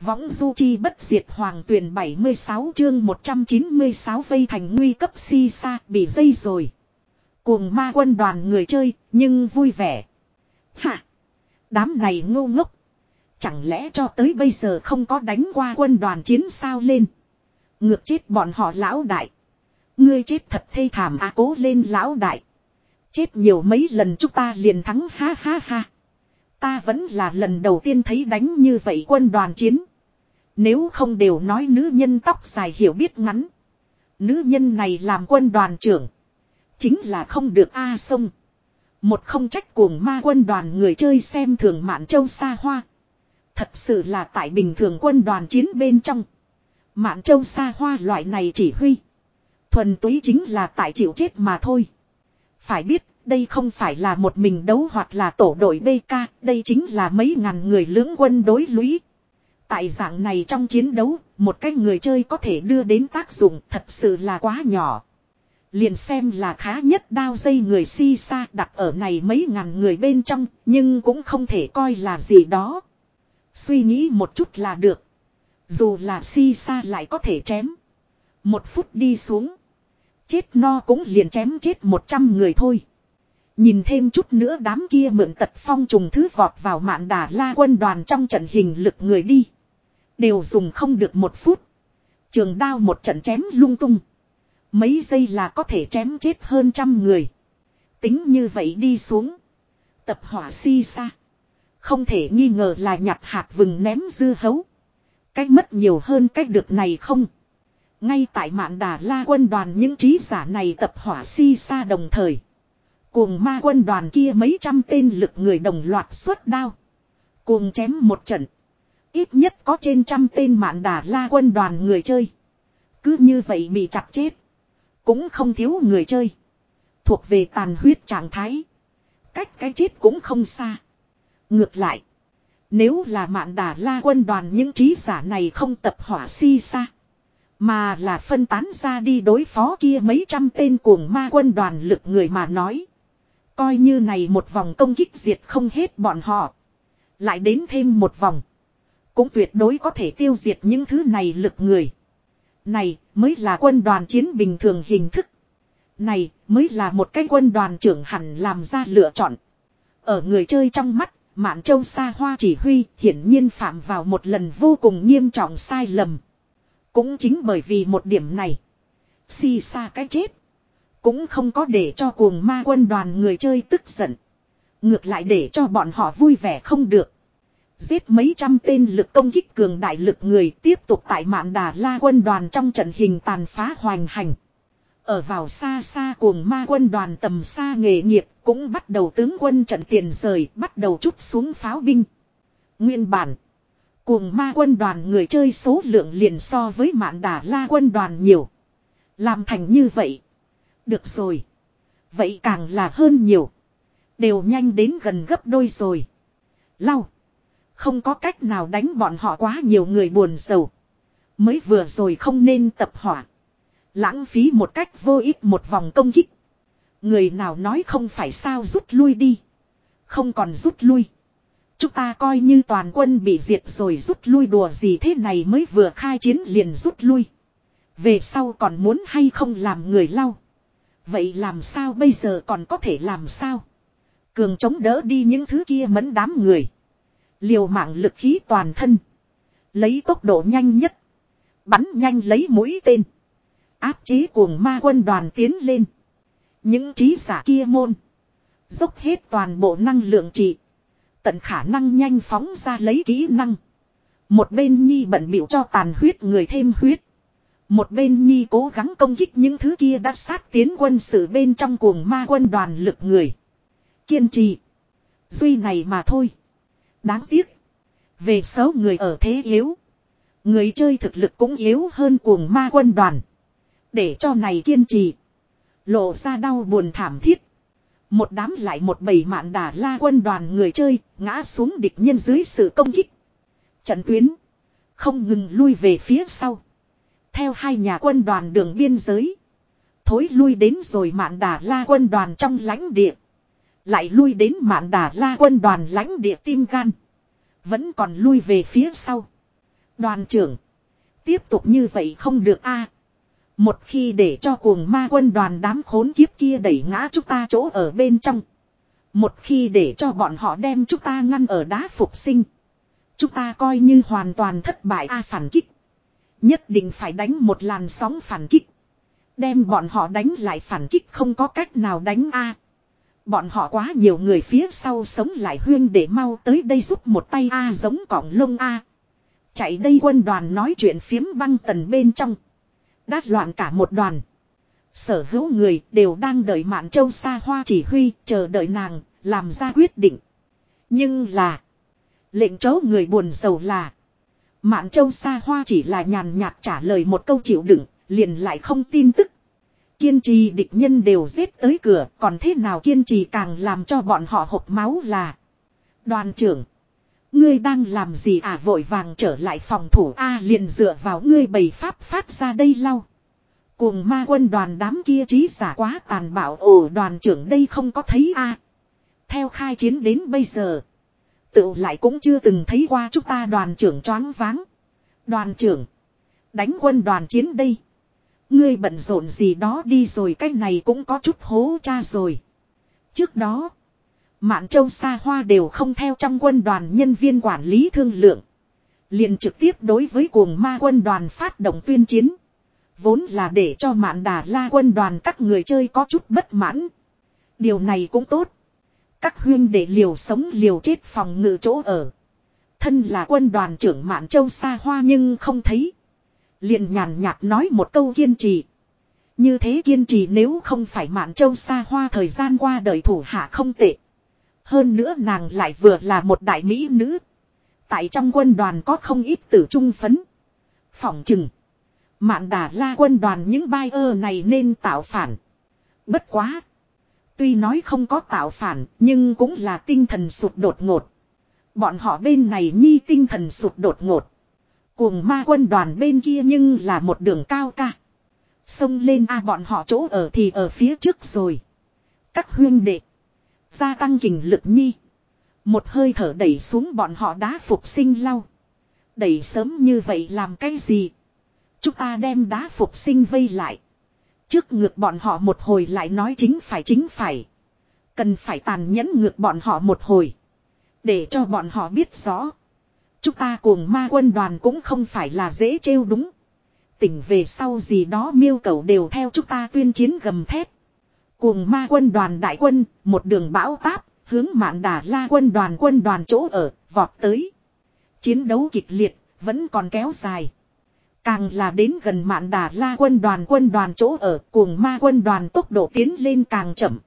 Võng du chi bất diệt hoàng tuyển 76 chương 196 vây thành nguy cấp si sa bị dây rồi. Cuồng ma quân đoàn người chơi, nhưng vui vẻ. Hạ! Đám này ngu ngốc. Chẳng lẽ cho tới bây giờ không có đánh qua quân đoàn chiến sao lên. Ngược chết bọn họ lão đại. Ngươi chết thật thê thảm à cố lên lão đại. Chết nhiều mấy lần chúng ta liền thắng, ha ha ha. Ta vẫn là lần đầu tiên thấy đánh như vậy quân đoàn chiến. Nếu không đều nói nữ nhân tóc dài hiểu biết ngắn. Nữ nhân này làm quân đoàn trưởng. Chính là không được A sông. Một không trách cuồng ma quân đoàn người chơi xem thường mạn châu xa hoa. Thật sự là tại bình thường quân đoàn chiến bên trong. Mạn châu xa hoa loại này chỉ huy. Thuần túy chính là tại chịu chết mà thôi. Phải biết, đây không phải là một mình đấu hoặc là tổ đội BK, đây chính là mấy ngàn người lưỡng quân đối lũy. Tại dạng này trong chiến đấu, một cái người chơi có thể đưa đến tác dụng thật sự là quá nhỏ. Liền xem là khá nhất đao dây người si sa đặt ở này mấy ngàn người bên trong, nhưng cũng không thể coi là gì đó. Suy nghĩ một chút là được. Dù là si sa lại có thể chém. Một phút đi xuống. Chết no cũng liền chém chết một trăm người thôi. Nhìn thêm chút nữa đám kia mượn tật phong trùng thứ vọt vào mạn đà la quân đoàn trong trận hình lực người đi. Đều dùng không được một phút. Trường đao một trận chém lung tung. Mấy giây là có thể chém chết hơn trăm người. Tính như vậy đi xuống. Tập hỏa si xa. Không thể nghi ngờ là nhặt hạt vừng ném dư hấu. Cách mất nhiều hơn cách được này không. Ngay tại mạn đà la quân đoàn những trí giả này tập hỏa si xa đồng thời. Cuồng ma quân đoàn kia mấy trăm tên lực người đồng loạt xuất đao. Cuồng chém một trận. Ít nhất có trên trăm tên mạn đà la quân đoàn người chơi. Cứ như vậy bị chặt chết. Cũng không thiếu người chơi. Thuộc về tàn huyết trạng thái. Cách cái chết cũng không xa. Ngược lại. Nếu là mạn đà la quân đoàn những trí giả này không tập hỏa si xa. Mà là phân tán ra đi đối phó kia mấy trăm tên cuồng ma quân đoàn lực người mà nói. Coi như này một vòng công kích diệt không hết bọn họ. Lại đến thêm một vòng. Cũng tuyệt đối có thể tiêu diệt những thứ này lực người. Này mới là quân đoàn chiến bình thường hình thức. Này mới là một cái quân đoàn trưởng hẳn làm ra lựa chọn. Ở người chơi trong mắt, Mạn Châu Sa Hoa chỉ huy hiển nhiên phạm vào một lần vô cùng nghiêm trọng sai lầm. Cũng chính bởi vì một điểm này. Si xa cái chết. Cũng không có để cho cuồng ma quân đoàn người chơi tức giận. Ngược lại để cho bọn họ vui vẻ không được. Giết mấy trăm tên lực công kích cường đại lực người tiếp tục tại mạn đà la quân đoàn trong trận hình tàn phá hoành hành. Ở vào xa xa cuồng ma quân đoàn tầm xa nghề nghiệp cũng bắt đầu tướng quân trận tiền rời, bắt đầu chút xuống pháo binh. Nguyên bản. Cuồng ma quân đoàn người chơi số lượng liền so với mạn đà la quân đoàn nhiều. Làm thành như vậy. Được rồi. Vậy càng là hơn nhiều. Đều nhanh đến gần gấp đôi rồi. Lau. Không có cách nào đánh bọn họ quá nhiều người buồn sầu. Mới vừa rồi không nên tập hỏa. Lãng phí một cách vô ích một vòng công kích. Người nào nói không phải sao rút lui đi. Không còn rút lui. Chúng ta coi như toàn quân bị diệt rồi rút lui đùa gì thế này mới vừa khai chiến liền rút lui. Về sau còn muốn hay không làm người lau. Vậy làm sao bây giờ còn có thể làm sao? Cường chống đỡ đi những thứ kia mẫn đám người. Liều mạng lực khí toàn thân. Lấy tốc độ nhanh nhất. Bắn nhanh lấy mũi tên. Áp chế cuồng ma quân đoàn tiến lên. Những trí giả kia môn. Dốc hết toàn bộ năng lượng trị. Tận khả năng nhanh phóng ra lấy kỹ năng. Một bên nhi bận biểu cho tàn huyết người thêm huyết. Một bên nhi cố gắng công kích những thứ kia đã sát tiến quân sự bên trong cuồng ma quân đoàn lực người. Kiên trì. Duy này mà thôi. Đáng tiếc. Về xấu người ở thế yếu. Người chơi thực lực cũng yếu hơn cuồng ma quân đoàn. Để cho này kiên trì. Lộ ra đau buồn thảm thiết. Một đám lại một bầy mạn đà la quân đoàn người chơi ngã xuống địch nhân dưới sự công kích. Trận tuyến. Không ngừng lui về phía sau. Theo hai nhà quân đoàn đường biên giới. Thối lui đến rồi mạn đà la quân đoàn trong lãnh địa. Lại lui đến mạn đà la quân đoàn lãnh địa tim gan. Vẫn còn lui về phía sau. Đoàn trưởng. Tiếp tục như vậy không được a Một khi để cho cuồng ma quân đoàn đám khốn kiếp kia đẩy ngã chúng ta chỗ ở bên trong. Một khi để cho bọn họ đem chúng ta ngăn ở đá phục sinh. Chúng ta coi như hoàn toàn thất bại a phản kích. Nhất định phải đánh một làn sóng phản kích. Đem bọn họ đánh lại phản kích không có cách nào đánh a Bọn họ quá nhiều người phía sau sống lại huyên để mau tới đây giúp một tay a giống cỏng lông a Chạy đây quân đoàn nói chuyện phiếm băng tần bên trong. Đát loạn cả một đoàn. Sở hữu người đều đang đợi Mạn Châu xa hoa chỉ huy, chờ đợi nàng, làm ra quyết định. Nhưng là... Lệnh chấu người buồn giàu là... Mạn Châu xa hoa chỉ là nhàn nhạt trả lời một câu chịu đựng, liền lại không tin tức. Kiên trì địch nhân đều giết tới cửa, còn thế nào kiên trì càng làm cho bọn họ hộp máu là... Đoàn trưởng, Ngươi đang làm gì à vội vàng trở lại phòng thủ A liền dựa vào ngươi bày pháp phát ra đây lau. Cuồng ma quân đoàn đám kia trí giả quá tàn bạo ồ đoàn trưởng đây không có thấy a Theo khai chiến đến bây giờ. Tự lại cũng chưa từng thấy qua chúng ta đoàn trưởng choáng váng. Đoàn trưởng. Đánh quân đoàn chiến đây. Ngươi bận rộn gì đó đi rồi, cái này cũng có chút hố cha rồi. Trước đó. Mạn Châu xa hoa đều không theo trong quân đoàn nhân viên quản lý thương lượng. liền trực tiếp đối với cuồng ma quân đoàn phát động tuyên chiến. Vốn là để cho mạn đà la quân đoàn các người chơi có chút bất mãn. Điều này cũng tốt. Các huyên để liều sống liều chết phòng ngự chỗ ở. Thân là quân đoàn trưởng mạn châu xa hoa nhưng không thấy liền nhàn nhạt nói một câu kiên trì. Như thế kiên trì nếu không phải mạn châu xa hoa thời gian qua đời thủ hạ không tệ. Hơn nữa nàng lại vừa là một đại mỹ nữ. Tại trong quân đoàn có không ít tử trung phấn. Phỏng chừng. Mạn đà la quân đoàn những bai ơ này nên tạo phản. Bất quá. Tuy nói không có tạo phản, nhưng cũng là tinh thần sụt đột ngột. Bọn họ bên này nhi tinh thần sụt đột ngột. Cuồng ma quân đoàn bên kia nhưng là một đường cao ca. Xông lên a bọn họ chỗ ở thì ở phía trước rồi. Các huyên đệ. Gia tăng kình lực nhi. Một hơi thở đẩy xuống bọn họ đá phục sinh lau. Đẩy sớm như vậy làm cái gì? Chúng ta đem đá phục sinh vây lại. Trước ngược bọn họ một hồi lại nói chính phải chính phải. Cần phải tàn nhẫn ngược bọn họ một hồi. Để cho bọn họ biết rõ. Chúng ta cuồng ma quân đoàn cũng không phải là dễ trêu đúng. Tỉnh về sau gì đó miêu cầu đều theo chúng ta tuyên chiến gầm thép. cuồng ma quân đoàn đại quân, một đường bão táp, hướng mạn đà la quân đoàn quân đoàn chỗ ở, vọt tới. Chiến đấu kịch liệt, vẫn còn kéo dài. Càng là đến gần mạn đà la quân đoàn quân đoàn chỗ ở cuồng ma quân đoàn tốc độ tiến lên càng chậm.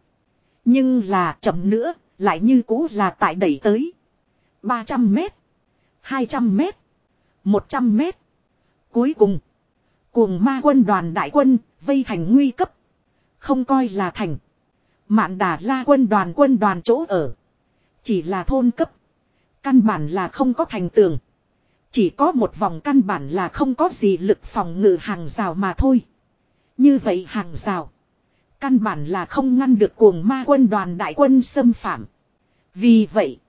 Nhưng là chậm nữa, lại như cũ là tại đẩy tới. 300 mét, 200 mét, 100 mét. Cuối cùng, cuồng ma quân đoàn đại quân, vây thành nguy cấp. Không coi là thành. Mạn đà la quân đoàn quân đoàn chỗ ở. Chỉ là thôn cấp. Căn bản là không có thành tường. Chỉ có một vòng căn bản là không có gì lực phòng ngự hàng rào mà thôi. Như vậy hàng rào. Căn bản là không ngăn được cuồng ma quân đoàn đại quân xâm phạm. Vì vậy.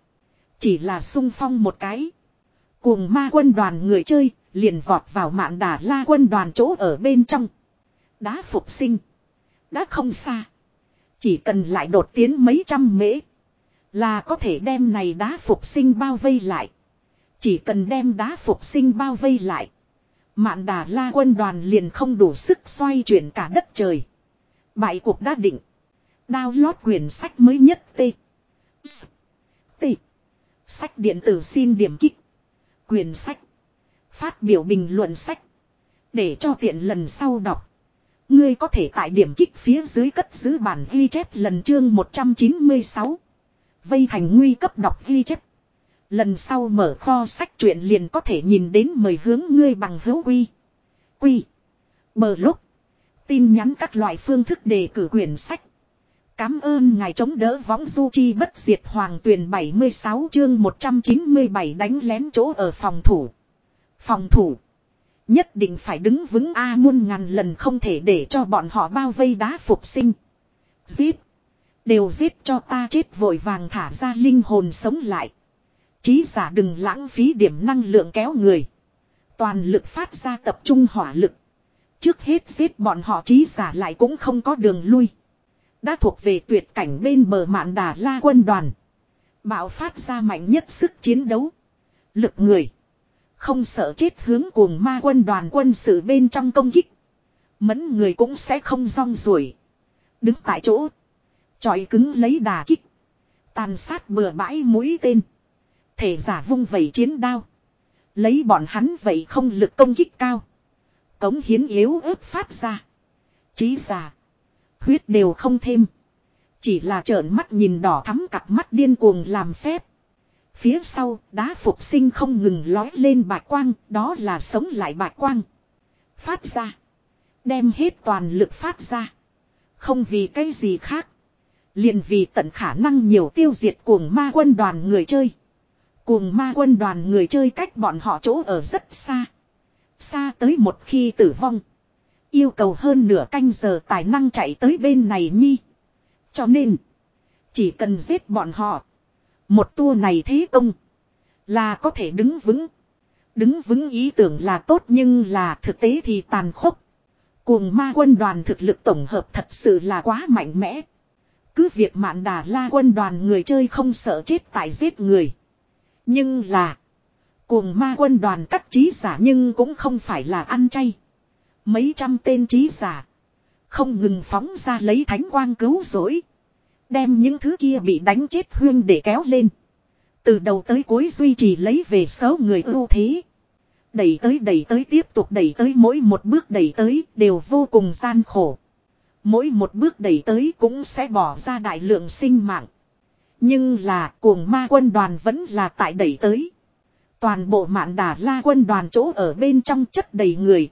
Chỉ là sung phong một cái. Cuồng ma quân đoàn người chơi, liền vọt vào mạn đà la quân đoàn chỗ ở bên trong. Đá phục sinh. Đã không xa. Chỉ cần lại đột tiến mấy trăm mễ. Là có thể đem này đá phục sinh bao vây lại. Chỉ cần đem đá phục sinh bao vây lại. Mạn đà la quân đoàn liền không đủ sức xoay chuyển cả đất trời. Bại cuộc đã định. Download quyển sách mới nhất T. S. T. Sách điện tử xin điểm kích. Quyển sách. Phát biểu bình luận sách. Để cho tiện lần sau đọc. Ngươi có thể tại điểm kích phía dưới cất giữ bản ghi chép lần chương 196. Vây thành nguy cấp đọc ghi chép. Lần sau mở kho sách truyện liền có thể nhìn đến mời hướng ngươi bằng hữu quy. Quy. Bờ lúc. Tin nhắn các loại phương thức đề cử quyển sách. Cám ơn ngài chống đỡ võng du chi bất diệt hoàng tuyển 76 chương 197 đánh lén chỗ ở phòng thủ. Phòng thủ. Nhất định phải đứng vững A muôn ngàn lần không thể để cho bọn họ bao vây đá phục sinh. Giết. Đều giết cho ta chết vội vàng thả ra linh hồn sống lại. Chí giả đừng lãng phí điểm năng lượng kéo người. Toàn lực phát ra tập trung hỏa lực. Trước hết giết bọn họ trí giả lại cũng không có đường lui. Đã thuộc về tuyệt cảnh bên bờ mạn đà la quân đoàn. Bạo phát ra mạnh nhất sức chiến đấu. Lực người. Không sợ chết hướng cuồng ma quân đoàn quân sự bên trong công kích. Mẫn người cũng sẽ không rong ruổi. Đứng tại chỗ. Chọi cứng lấy đà kích. Tàn sát bừa bãi mũi tên. Thể giả vung vẩy chiến đao. Lấy bọn hắn vậy không lực công kích cao. Cống hiến yếu ớt phát ra. Chí giả. Huyết đều không thêm. Chỉ là trợn mắt nhìn đỏ thắm cặp mắt điên cuồng làm phép. Phía sau, đá phục sinh không ngừng lói lên bạch quang, đó là sống lại bạch quang. Phát ra. Đem hết toàn lực phát ra. Không vì cái gì khác. liền vì tận khả năng nhiều tiêu diệt cuồng ma quân đoàn người chơi. Cuồng ma quân đoàn người chơi cách bọn họ chỗ ở rất xa. Xa tới một khi tử vong. Yêu cầu hơn nửa canh giờ tài năng chạy tới bên này nhi. Cho nên. Chỉ cần giết bọn họ. Một tour này thế công. Là có thể đứng vững. Đứng vững ý tưởng là tốt nhưng là thực tế thì tàn khốc. Cuồng ma quân đoàn thực lực tổng hợp thật sự là quá mạnh mẽ. Cứ việc mạn đà la quân đoàn người chơi không sợ chết tại giết người. Nhưng là. Cuồng ma quân đoàn các trí giả nhưng cũng không phải là ăn chay. Mấy trăm tên trí giả. Không ngừng phóng ra lấy thánh quang cứu rỗi. Đem những thứ kia bị đánh chết huyên để kéo lên. Từ đầu tới cuối duy trì lấy về số người ưu thế. Đẩy tới đẩy tới tiếp tục đẩy tới mỗi một bước đẩy tới đều vô cùng gian khổ. Mỗi một bước đẩy tới cũng sẽ bỏ ra đại lượng sinh mạng. Nhưng là cuồng ma quân đoàn vẫn là tại đẩy tới. Toàn bộ mạn đà la quân đoàn chỗ ở bên trong chất đầy người.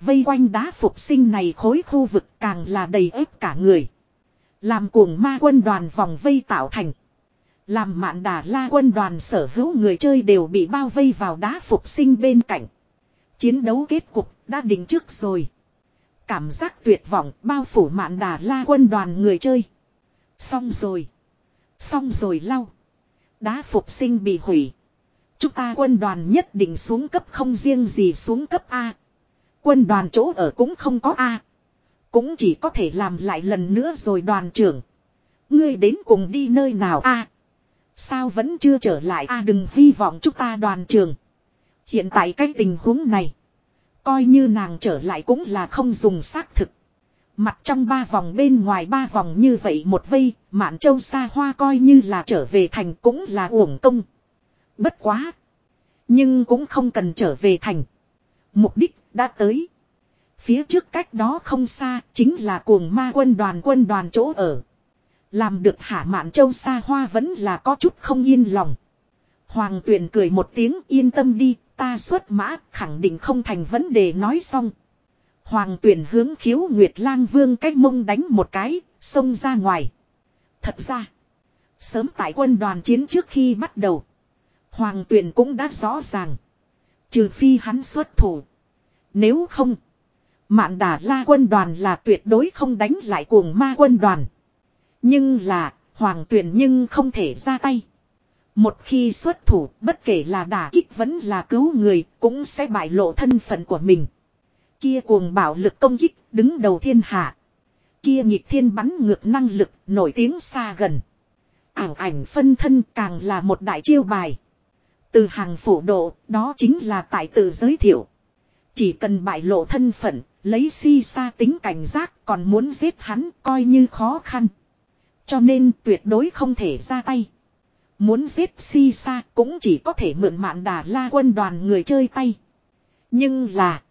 Vây quanh đá phục sinh này khối khu vực càng là đầy ếp cả người. Làm cuồng ma quân đoàn vòng vây tạo thành. Làm mạn đà la quân đoàn sở hữu người chơi đều bị bao vây vào đá phục sinh bên cạnh. Chiến đấu kết cục đã định trước rồi. Cảm giác tuyệt vọng bao phủ mạn đà la quân đoàn người chơi. Xong rồi. Xong rồi lau. Đá phục sinh bị hủy. Chúng ta quân đoàn nhất định xuống cấp không riêng gì xuống cấp A. Quân đoàn chỗ ở cũng không có A. Cũng chỉ có thể làm lại lần nữa rồi đoàn trưởng. Ngươi đến cùng đi nơi nào A. Sao vẫn chưa trở lại A đừng hy vọng chúng ta đoàn trưởng. Hiện tại cái tình huống này. Coi như nàng trở lại cũng là không dùng xác thực. Mặt trong ba vòng bên ngoài ba vòng như vậy một vây, mạn châu xa hoa coi như là trở về thành cũng là uổng công. Bất quá. Nhưng cũng không cần trở về thành. Mục đích đã tới. Phía trước cách đó không xa chính là cuồng ma quân đoàn quân đoàn chỗ ở. Làm được hạ mạn châu xa hoa vẫn là có chút không yên lòng. Hoàng tuyển cười một tiếng yên tâm đi, ta xuất mã khẳng định không thành vấn đề nói xong. Hoàng tuyển hướng khiếu Nguyệt lang vương cách mông đánh một cái, xông ra ngoài. Thật ra, sớm tại quân đoàn chiến trước khi bắt đầu, Hoàng tuyển cũng đã rõ ràng. Trừ phi hắn xuất thủ. Nếu không, Mạn đà la quân đoàn là tuyệt đối không đánh lại cuồng ma quân đoàn. Nhưng là, hoàng tuyển nhưng không thể ra tay. Một khi xuất thủ, bất kể là đả kích vẫn là cứu người, cũng sẽ bại lộ thân phận của mình. Kia cuồng bạo lực công kích, đứng đầu thiên hạ. Kia nhịp thiên bắn ngược năng lực, nổi tiếng xa gần. Ảng ảnh phân thân càng là một đại chiêu bài. Từ hàng phủ độ, đó chính là tại tự giới thiệu. Chỉ cần bại lộ thân phận, lấy si sa tính cảnh giác còn muốn giết hắn coi như khó khăn. Cho nên tuyệt đối không thể ra tay. Muốn giết si sa cũng chỉ có thể mượn mạn đà la quân đoàn người chơi tay. Nhưng là.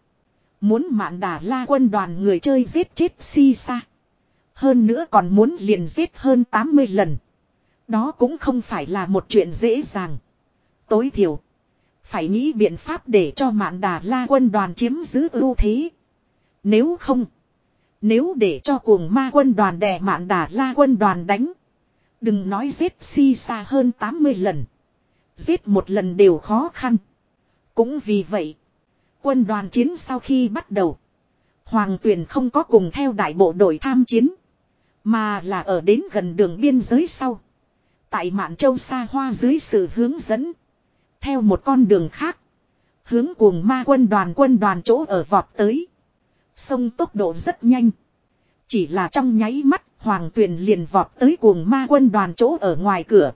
Muốn mạn đà la quân đoàn người chơi giết chết si sa. Hơn nữa còn muốn liền giết hơn 80 lần. Đó cũng không phải là một chuyện dễ dàng. Tối thiểu. Phải nghĩ biện pháp để cho mạn đà la quân đoàn chiếm giữ ưu thế. Nếu không. Nếu để cho cuồng ma quân đoàn đè mạn đà la quân đoàn đánh. Đừng nói giết si xa hơn 80 lần. Giết một lần đều khó khăn. Cũng vì vậy. Quân đoàn chiến sau khi bắt đầu. Hoàng tuyển không có cùng theo đại bộ đội tham chiến. Mà là ở đến gần đường biên giới sau. Tại Mạn Châu xa hoa dưới sự hướng dẫn. Theo một con đường khác. Hướng cuồng ma quân đoàn quân đoàn chỗ ở vọt tới. Sông tốc độ rất nhanh. Chỉ là trong nháy mắt, Hoàng Tuyền liền vọt tới cuồng ma quân đoàn chỗ ở ngoài cửa.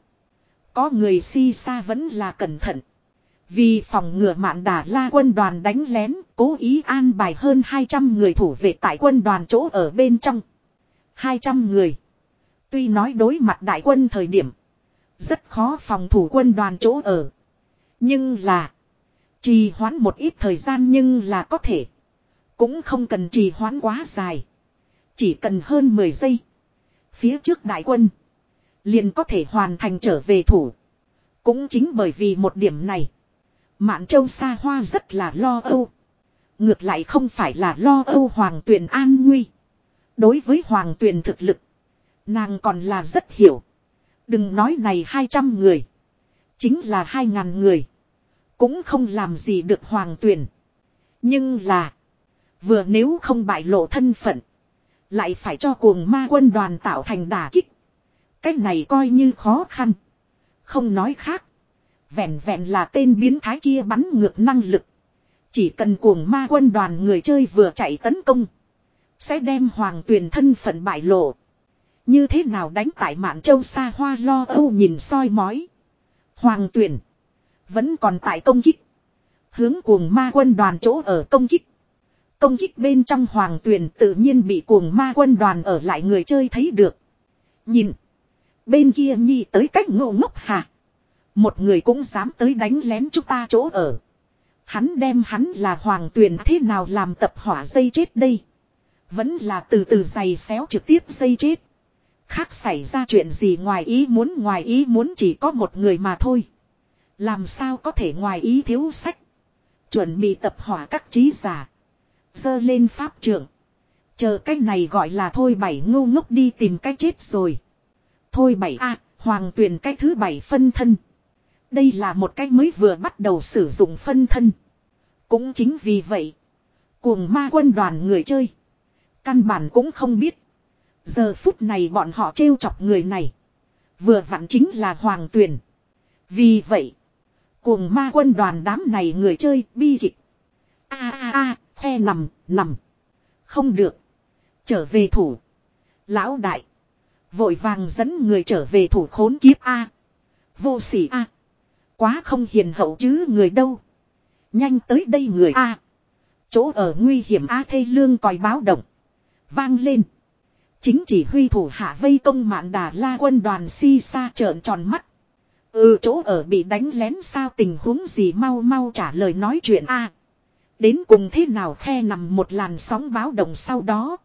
Có người si xa vẫn là cẩn thận. Vì phòng ngừa mạn đà la quân đoàn đánh lén, cố ý an bài hơn 200 người thủ vệ tại quân đoàn chỗ ở bên trong. 200 người. Tuy nói đối mặt đại quân thời điểm, rất khó phòng thủ quân đoàn chỗ ở. Nhưng là, trì hoãn một ít thời gian nhưng là có thể. Cũng không cần trì hoãn quá dài. Chỉ cần hơn 10 giây. Phía trước đại quân, liền có thể hoàn thành trở về thủ. Cũng chính bởi vì một điểm này. Mạn châu xa hoa rất là lo âu. Ngược lại không phải là lo âu hoàng tuyền an nguy. Đối với hoàng tuyền thực lực. Nàng còn là rất hiểu. Đừng nói này 200 người. Chính là 2.000 người. Cũng không làm gì được hoàng tuyền. Nhưng là. Vừa nếu không bại lộ thân phận. Lại phải cho cuồng ma quân đoàn tạo thành đả kích. Cách này coi như khó khăn. Không nói khác. Vẹn vẹn là tên biến thái kia bắn ngược năng lực. Chỉ cần cuồng ma quân đoàn người chơi vừa chạy tấn công. Sẽ đem hoàng tuyền thân phận bại lộ. Như thế nào đánh tại mạn châu xa hoa lo âu nhìn soi mói. Hoàng tuyền vẫn còn tại công kích. Hướng cuồng ma quân đoàn chỗ ở công kích. Công kích bên trong hoàng tuyền tự nhiên bị cuồng ma quân đoàn ở lại người chơi thấy được. Nhìn. Bên kia nhi tới cách ngộ ngốc hả. Một người cũng dám tới đánh lén chúng ta chỗ ở. Hắn đem hắn là hoàng tuyền thế nào làm tập hỏa dây chết đây. Vẫn là từ từ giày xéo trực tiếp dây chết. Khác xảy ra chuyện gì ngoài ý muốn, ngoài ý muốn chỉ có một người mà thôi. Làm sao có thể ngoài ý thiếu sách. Chuẩn bị tập hỏa các trí giả. Dơ lên pháp trưởng. Chờ cái này gọi là thôi bảy ngu ngốc đi tìm cái chết rồi. Thôi bảy a, hoàng tuyền cái thứ bảy phân thân. Đây là một cái mới vừa bắt đầu sử dụng phân thân. Cũng chính vì vậy. Cuồng ma quân đoàn người chơi. Căn bản cũng không biết. Giờ phút này bọn họ trêu chọc người này. Vừa vặn chính là hoàng tuyền. Vì vậy. Cuồng ma quân đoàn đám này người chơi bi kịch. A a a, khe nằm, nằm. Không được. Trở về thủ. Lão đại. Vội vàng dẫn người trở về thủ khốn kiếp A. Vô sỉ A. Quá không hiền hậu chứ người đâu. Nhanh tới đây người A. Chỗ ở nguy hiểm A thê lương còi báo động. Vang lên. Chính chỉ huy thủ hạ vây công mạn đà la quân đoàn si sa trợn tròn mắt. Ừ chỗ ở bị đánh lén sao tình huống gì mau mau trả lời nói chuyện a Đến cùng thế nào khe nằm một làn sóng báo động sau đó.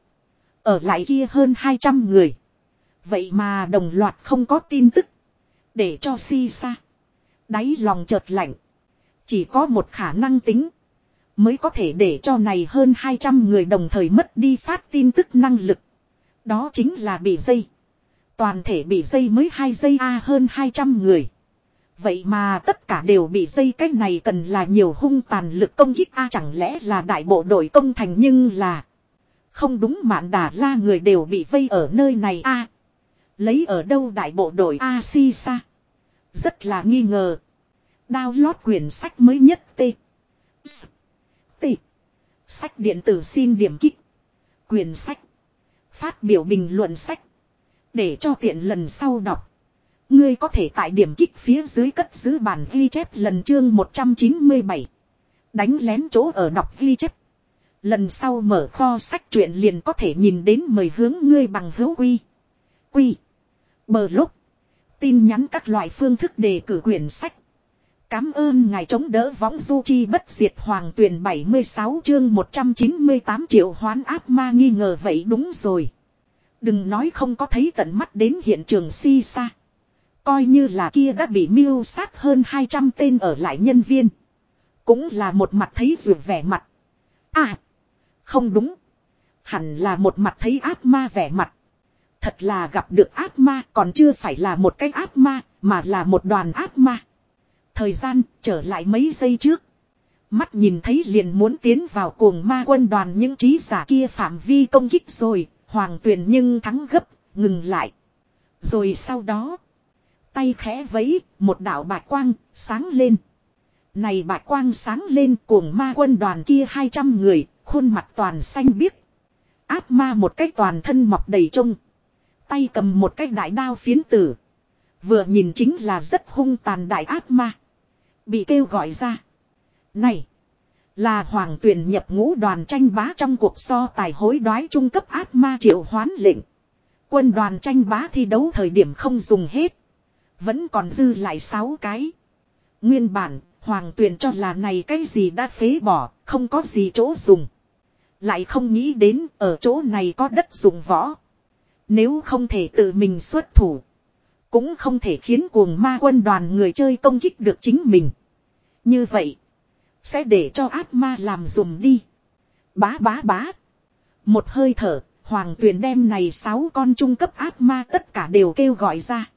Ở lại kia hơn 200 người. Vậy mà đồng loạt không có tin tức. Để cho si sa. Đáy lòng chợt lạnh. Chỉ có một khả năng tính. Mới có thể để cho này hơn 200 người đồng thời mất đi phát tin tức năng lực. Đó chính là bị dây. Toàn thể bị dây mới 2 giây A hơn 200 người. Vậy mà tất cả đều bị dây cách này cần là nhiều hung tàn lực công kích A, chẳng lẽ là đại bộ đội công thành nhưng là. Không đúng, mạn đà la người đều bị vây ở nơi này A. Lấy ở đâu đại bộ đội A si sa. Rất là nghi ngờ. Download quyển sách mới nhất T. S. T. Sách điện tử xin điểm kích. Quyển sách. Phát biểu bình luận sách. Để cho tiện lần sau đọc. Ngươi có thể tại điểm kích phía dưới cất giữ bản ghi chép lần chương 197. Đánh lén chỗ ở đọc ghi chép. Lần sau mở kho sách truyện liền có thể nhìn đến mời hướng ngươi bằng hữu quy. Quy. Bờ lúc. Tin nhắn các loại phương thức đề cử quyển sách. Cám ơn ngài chống đỡ võng du chi bất diệt hoàng tuyển 76 chương 198 triệu hoán áp ma nghi ngờ vậy đúng rồi. Đừng nói không có thấy tận mắt đến hiện trường si xa. Coi như là kia đã bị miêu sát hơn 200 tên ở lại nhân viên. Cũng là một mặt thấy rượu vẻ mặt. À. Không đúng. Hẳn là một mặt thấy ác ma vẻ mặt. Thật là gặp được ác ma còn chưa phải là một cái ác ma mà là một đoàn ác ma. Thời gian trở lại mấy giây trước. Mắt nhìn thấy liền muốn tiến vào cuồng ma quân đoàn những trí giả kia phạm vi công kích rồi. Hoàng tuyền nhưng thắng gấp, ngừng lại. Rồi sau đó. Tay khẽ vẫy một đạo bạch quang, sáng lên. Này bạch quang sáng lên cuồng ma quân đoàn kia 200 người, khuôn mặt toàn xanh biếc. Áp ma một cách toàn thân mọc đầy trông. Tay cầm một cách đại đao phiến tử. Vừa nhìn chính là rất hung tàn đại áp ma. Bị kêu gọi ra. Này. Là hoàng tuyển nhập ngũ đoàn tranh bá trong cuộc so tài hối đoái trung cấp ác ma triệu hoán lệnh. Quân đoàn tranh bá thi đấu thời điểm không dùng hết. Vẫn còn dư lại 6 cái. Nguyên bản, hoàng tuyển cho là này cái gì đã phế bỏ, không có gì chỗ dùng. Lại không nghĩ đến ở chỗ này có đất dùng võ. Nếu không thể tự mình xuất thủ. Cũng không thể khiến cuồng ma quân đoàn người chơi công kích được chính mình. Như vậy. Sẽ để cho ác ma làm dùng đi. Bá bá bá. Một hơi thở. Hoàng tuyền đem này sáu con trung cấp ác ma tất cả đều kêu gọi ra.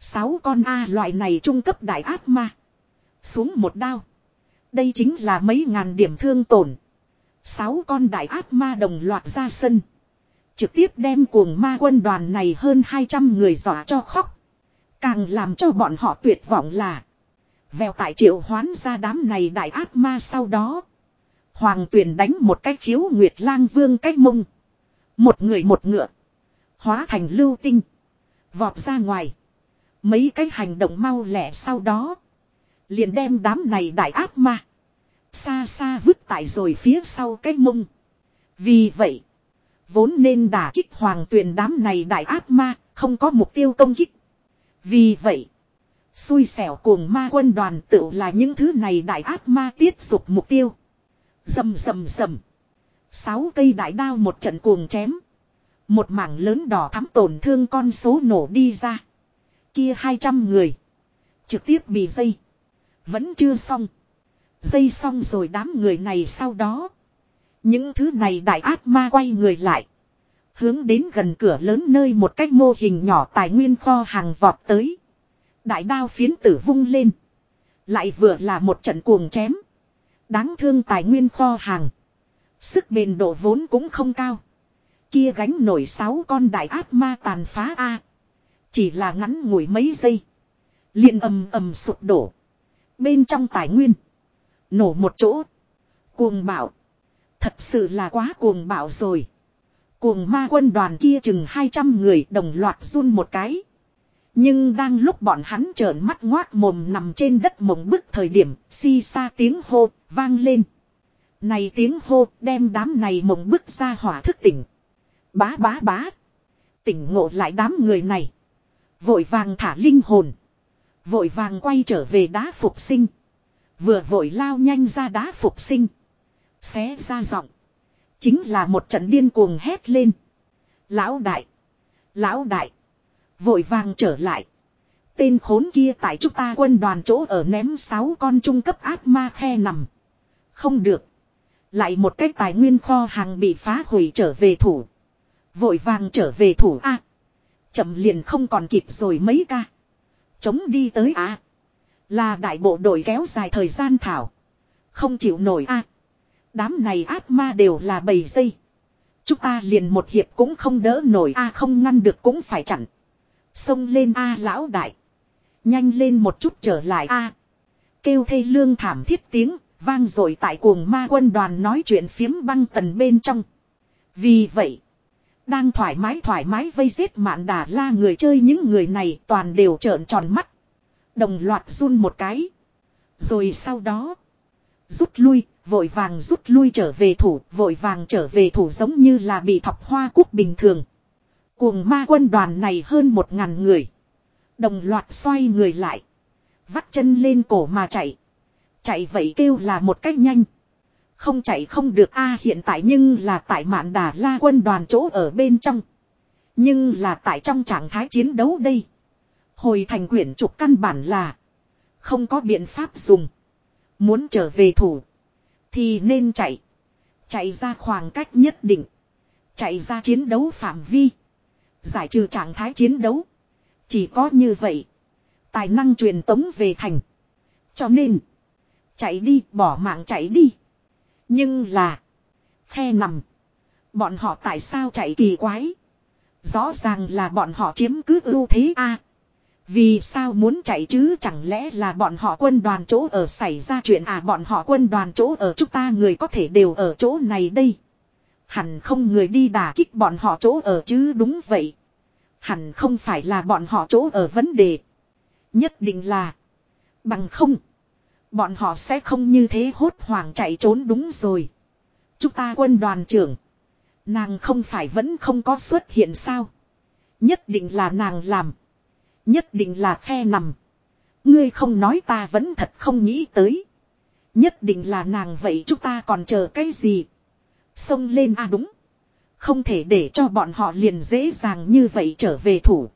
Sáu con A loại này trung cấp đại ác ma. Xuống một đao. Đây chính là mấy ngàn điểm thương tổn. Sáu con đại ác ma đồng loạt ra sân. Trực tiếp đem cuồng ma quân đoàn này hơn 200 người dọa cho khóc. Càng làm cho bọn họ tuyệt vọng là. Vèo tại triệu hoán ra đám này đại ác ma sau đó. Hoàng tuyển đánh một cái khiếu nguyệt lang vương cách mông. Một người một ngựa. Hóa thành lưu tinh. Vọt ra ngoài. Mấy cái hành động mau lẹ sau đó. Liền đem đám này đại ác ma. Xa xa vứt tại rồi phía sau cái mông. Vì vậy. Vốn nên đả kích hoàng tuyển đám này đại ác ma. Không có mục tiêu công kích. Vì vậy. Xui xẻo cuồng ma quân đoàn tự là những thứ này đại ác ma tiết dục mục tiêu. Dầm dầm dầm. Sáu cây đại đao một trận cuồng chém. Một mảng lớn đỏ thắm tổn thương con số nổ đi ra. Kia 200 người. Trực tiếp bị dây. Vẫn chưa xong. Dây xong rồi đám người này sau đó. Những thứ này đại ác ma quay người lại. Hướng đến gần cửa lớn nơi một cách mô hình nhỏ tài nguyên kho hàng vọt tới. Đại đao phiến tử vung lên. Lại vừa là một trận cuồng chém. Đáng thương tài nguyên kho hàng. Sức bền độ vốn cũng không cao. Kia gánh nổi sáu con đại ác ma tàn phá A. Chỉ là ngắn ngủi mấy giây. liền ầm ầm sụp đổ. Bên trong tài nguyên. Nổ một chỗ. Cuồng bạo. Thật sự là quá cuồng bạo rồi. Cuồng ma quân đoàn kia chừng 200 người đồng loạt run một cái. Nhưng đang lúc bọn hắn trợn mắt ngoác mồm nằm trên đất mộng bức thời điểm, si xa tiếng hô, vang lên. Này tiếng hô đem đám này mộng bức ra hỏa thức tỉnh. Bá bá bá. Tỉnh ngộ lại đám người này. Vội vàng thả linh hồn. Vội vàng quay trở về đá phục sinh. Vừa vội lao nhanh ra đá phục sinh. Xé ra giọng. Chính là một trận điên cuồng hét lên. Lão đại. Lão đại. Vội vàng trở lại. Tên khốn kia tại chúng ta quân đoàn chỗ ở ném sáu con trung cấp ác ma khe nằm. Không được. Lại một cái tài nguyên kho hàng bị phá hủy trở về thủ. Vội vàng trở về thủ A chậm liền không còn kịp rồi mấy ca. Chống đi tới A. Là đại bộ đội kéo dài thời gian thảo. Không chịu nổi A. Đám này ác ma đều là bầy dây. Chúng ta liền một hiệp cũng không đỡ nổi A không ngăn được cũng phải chặn. Xông lên A lão đại. Nhanh lên một chút trở lại A. Kêu thê lương thảm thiết tiếng, vang rồi tại cuồng ma quân đoàn nói chuyện phiếm băng tần bên trong. Vì vậy, đang thoải mái thoải mái vây giết mạn đà la người chơi những người này toàn đều trợn tròn mắt. Đồng loạt run một cái. Rồi sau đó, rút lui, vội vàng rút lui trở về thủ, vội vàng trở về thủ giống như là bị thọc hoa quốc bình thường. Cuồng ma quân đoàn này hơn một ngàn người. Đồng loạt xoay người lại. Vắt chân lên cổ mà chạy. Chạy vậy kêu là một cách nhanh. Không chạy không được a, hiện tại nhưng là tại mạn đà la quân đoàn chỗ ở bên trong. Nhưng là tại trong trạng thái chiến đấu đây. Hồi thành quyển trục căn bản là. Không có biện pháp dùng. Muốn trở về thủ. Thì nên chạy. Chạy ra khoảng cách nhất định. Chạy ra chiến đấu phạm vi. Giải trừ trạng thái chiến đấu. Chỉ có như vậy. Tài năng truyền tống về thành. Cho nên. Chạy đi, bỏ mạng chạy đi. Nhưng là. Khe nằm. Bọn họ tại sao chạy kỳ quái. Rõ ràng là bọn họ chiếm cứ ưu thế a Vì sao muốn chạy chứ chẳng lẽ là bọn họ quân đoàn chỗ ở xảy ra chuyện à bọn họ quân đoàn chỗ ở chúng ta người có thể đều ở chỗ này đây. Hẳn không người đi đả kích bọn họ chỗ ở chứ đúng vậy. Hẳn không phải là bọn họ chỗ ở vấn đề. Nhất định là. Bằng không. Bọn họ sẽ không như thế hốt hoảng chạy trốn đúng rồi. Chúng ta quân đoàn trưởng. Nàng không phải vẫn không có xuất hiện sao. Nhất định là nàng làm. Nhất định là khe nằm. Ngươi không nói ta vẫn thật không nghĩ tới. Nhất định là nàng vậy chúng ta còn chờ cái gì. Xông lên a à đúng. Không thể để cho bọn họ liền dễ dàng như vậy trở về thủ.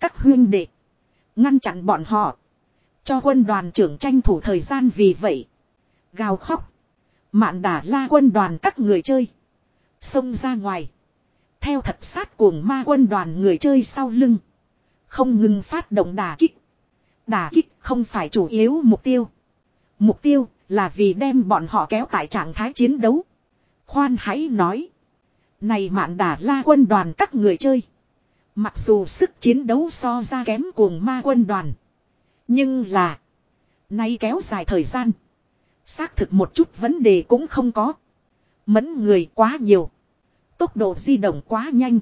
Các huyên đệ. Ngăn chặn bọn họ. Cho quân đoàn trưởng tranh thủ thời gian vì vậy. Gào khóc. Mạn đả la quân đoàn các người chơi. Xông ra ngoài. Theo thật sát cuồng ma quân đoàn người chơi sau lưng. Không ngừng phát động đả kích. Đả kích không phải chủ yếu mục tiêu. Mục tiêu là vì đem bọn họ kéo tại trạng thái chiến đấu. Khoan hãy nói. Này mạn đả la quân đoàn các người chơi. Mặc dù sức chiến đấu so ra kém cuồng ma quân đoàn. Nhưng là. Nay kéo dài thời gian. Xác thực một chút vấn đề cũng không có. Mẫn người quá nhiều. Tốc độ di động quá nhanh.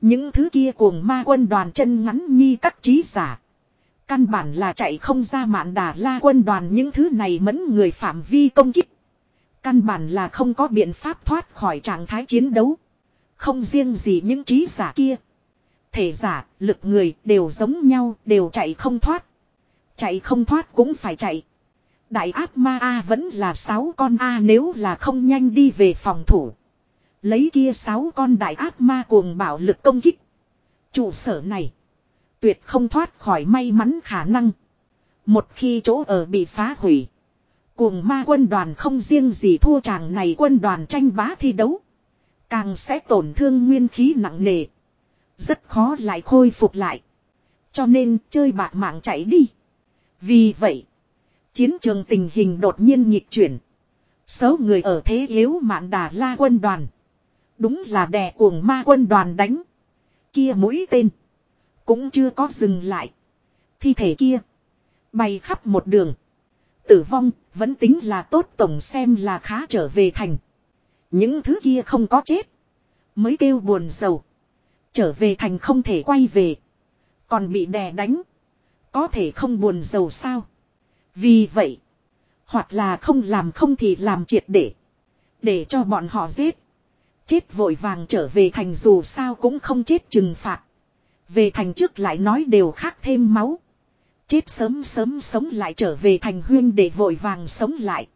Những thứ kia cuồng ma quân đoàn chân ngắn nhi các trí giả. Căn bản là chạy không ra mạn đà la quân đoàn những thứ này mẫn người phạm vi công kích. Căn bản là không có biện pháp thoát khỏi trạng thái chiến đấu. Không riêng gì những trí giả kia. Thể giả, lực người đều giống nhau, đều chạy không thoát. Chạy không thoát cũng phải chạy. Đại ác ma A vẫn là sáu con A nếu là không nhanh đi về phòng thủ. Lấy kia sáu con đại ác ma cuồng bạo lực công kích. Trụ sở này. Tuyệt không thoát khỏi may mắn khả năng. Một khi chỗ ở bị phá hủy. Cuồng ma quân đoàn không riêng gì thua chàng này quân đoàn tranh bá thi đấu. Càng sẽ tổn thương nguyên khí nặng nề. Rất khó lại khôi phục lại. Cho nên chơi bạc mạng chạy đi. Vì vậy. Chiến trường tình hình đột nhiên nhịp chuyển. Số người ở thế yếu mạn đà la quân đoàn. Đúng là đè cuồng ma quân đoàn đánh. Kia mũi tên. Cũng chưa có dừng lại. Thi thể kia. Bay khắp một đường. Tử vong vẫn tính là tốt tổng xem là khá trở về thành. Những thứ kia không có chết. Mới kêu buồn sầu. Trở về thành không thể quay về. Còn bị đè đánh. Có thể không buồn giàu sao. Vì vậy. Hoặc là không làm không thì làm triệt để. Để cho bọn họ giết. Chết vội vàng trở về thành dù sao cũng không chết trừng phạt. Về thành trước lại nói đều khác thêm máu. Chết sớm sớm sống lại trở về thành huyên để vội vàng sống lại.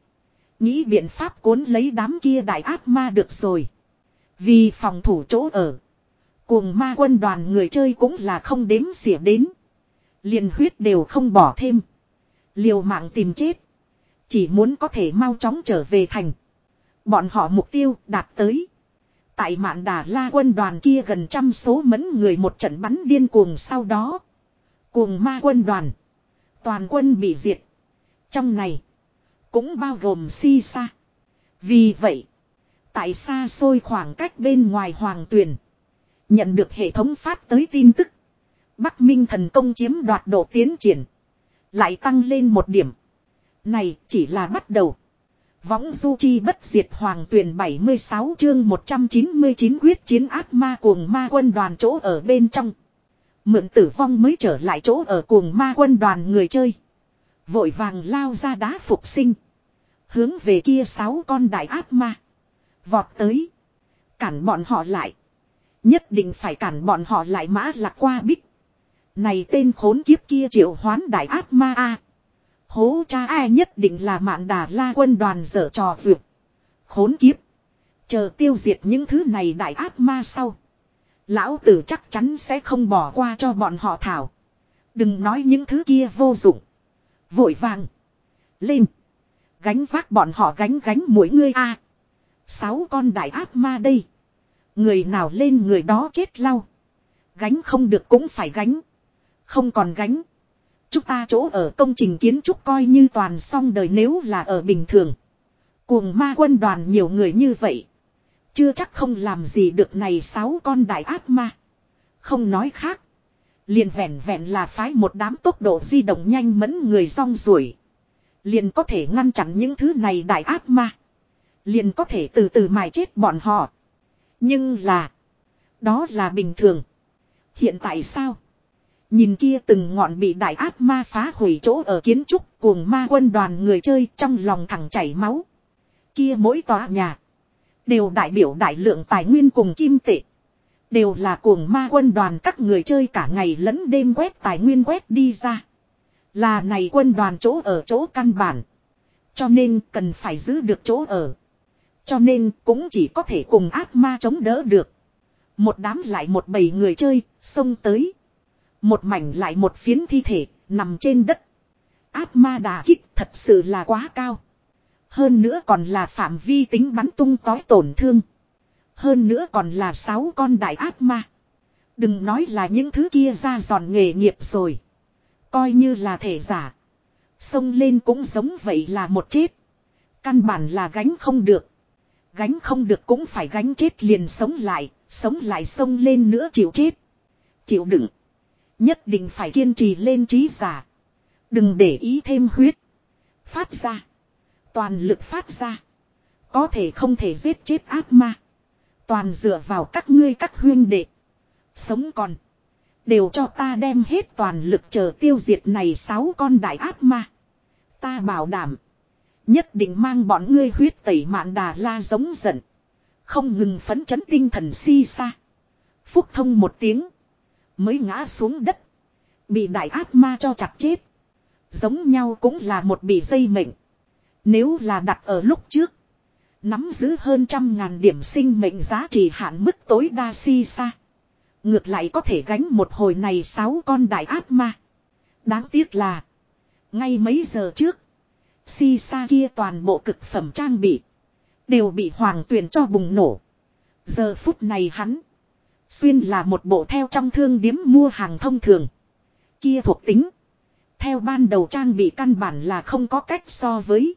Nghĩ biện pháp cuốn lấy đám kia đại ác ma được rồi. Vì phòng thủ chỗ ở. Cuồng ma quân đoàn người chơi cũng là không đếm xỉa đến liền huyết đều không bỏ thêm. Liều mạng tìm chết. Chỉ muốn có thể mau chóng trở về thành. Bọn họ mục tiêu đạt tới. Tại mạn đà la quân đoàn kia gần trăm số mẫn người một trận bắn điên cuồng sau đó. Cuồng ma quân đoàn. Toàn quân bị diệt. Trong này. Cũng bao gồm si sa. Vì vậy. Tại xa xôi khoảng cách bên ngoài hoàng tuyền, Nhận được hệ thống phát tới tin tức. Bắc Minh thần công chiếm đoạt độ tiến triển. Lại tăng lên một điểm. Này, chỉ là bắt đầu. Võng du chi bất diệt hoàng tuyển 76 chương 199 quyết chiến ác ma cuồng ma quân đoàn chỗ ở bên trong. Mượn tử vong mới trở lại chỗ ở cuồng ma quân đoàn người chơi. Vội vàng lao ra đá phục sinh. Hướng về kia sáu con đại ác ma. Vọt tới. Cản bọn họ lại. Nhất định phải cản bọn họ lại mã lạc qua bích. Này tên khốn kiếp kia triệu hoán đại ác ma a Hố cha ai nhất định là mạn đà la quân đoàn dở trò vượt. Khốn kiếp. Chờ tiêu diệt những thứ này đại ác ma sau. Lão tử chắc chắn sẽ không bỏ qua cho bọn họ thảo. Đừng nói những thứ kia vô dụng. Vội vàng. Lên. Gánh vác bọn họ gánh gánh mỗi ngươi a Sáu con đại ác ma đây. Người nào lên người đó chết lau. Gánh không được cũng phải gánh. Không còn gánh. Chúng ta chỗ ở công trình kiến trúc coi như toàn xong đời nếu là ở bình thường. Cuồng ma quân đoàn nhiều người như vậy. Chưa chắc không làm gì được này sáu con đại ác ma. Không nói khác. Liền vẹn vẹn là phái một đám tốc độ di động nhanh mẫn người rong ruổi. Liền có thể ngăn chặn những thứ này đại ác ma. Liền có thể từ từ mài chết bọn họ. Nhưng là. Đó là bình thường. Hiện tại sao? Nhìn kia từng ngọn bị đại ác ma phá hủy chỗ ở kiến trúc cuồng ma quân đoàn người chơi trong lòng thẳng chảy máu. Kia mỗi tòa nhà. Đều đại biểu đại lượng tài nguyên cùng kim tệ. Đều là cuồng ma quân đoàn các người chơi cả ngày lẫn đêm quét tài nguyên quét đi ra. Là này quân đoàn chỗ ở chỗ căn bản. Cho nên cần phải giữ được chỗ ở. Cho nên cũng chỉ có thể cùng ác ma chống đỡ được. Một đám lại một bầy người chơi, xông tới. Một mảnh lại một phiến thi thể, nằm trên đất. Ác ma đà kích thật sự là quá cao. Hơn nữa còn là phạm vi tính bắn tung tói tổn thương. Hơn nữa còn là sáu con đại ác ma. Đừng nói là những thứ kia ra giòn nghề nghiệp rồi. Coi như là thể giả. Xông lên cũng giống vậy là một chết. Căn bản là gánh không được. Gánh không được cũng phải gánh chết liền sống lại. Sống lại xông lên nữa chịu chết. Chịu đựng. Nhất định phải kiên trì lên trí giả. Đừng để ý thêm huyết. Phát ra. Toàn lực phát ra. Có thể không thể giết chết ác ma. Toàn dựa vào các ngươi các huyên đệ. Sống còn. Đều cho ta đem hết toàn lực chờ tiêu diệt này sáu con đại ác ma. Ta bảo đảm. Nhất định mang bọn ngươi huyết tẩy mạn đà la giống giận. Không ngừng phấn chấn tinh thần si xa. Phúc thông một tiếng. Mới ngã xuống đất. Bị đại ác ma cho chặt chết. Giống nhau cũng là một bị dây mệnh. Nếu là đặt ở lúc trước. Nắm giữ hơn trăm ngàn điểm sinh mệnh giá trị hạn mức tối đa si xa. Ngược lại có thể gánh một hồi này sáu con đại ác ma. Đáng tiếc là. Ngay mấy giờ trước. Si xa kia toàn bộ cực phẩm trang bị. Đều bị hoàng tuyển cho bùng nổ. Giờ phút này hắn. Xuyên là một bộ theo trong thương điếm mua hàng thông thường. Kia thuộc tính. Theo ban đầu trang bị căn bản là không có cách so với.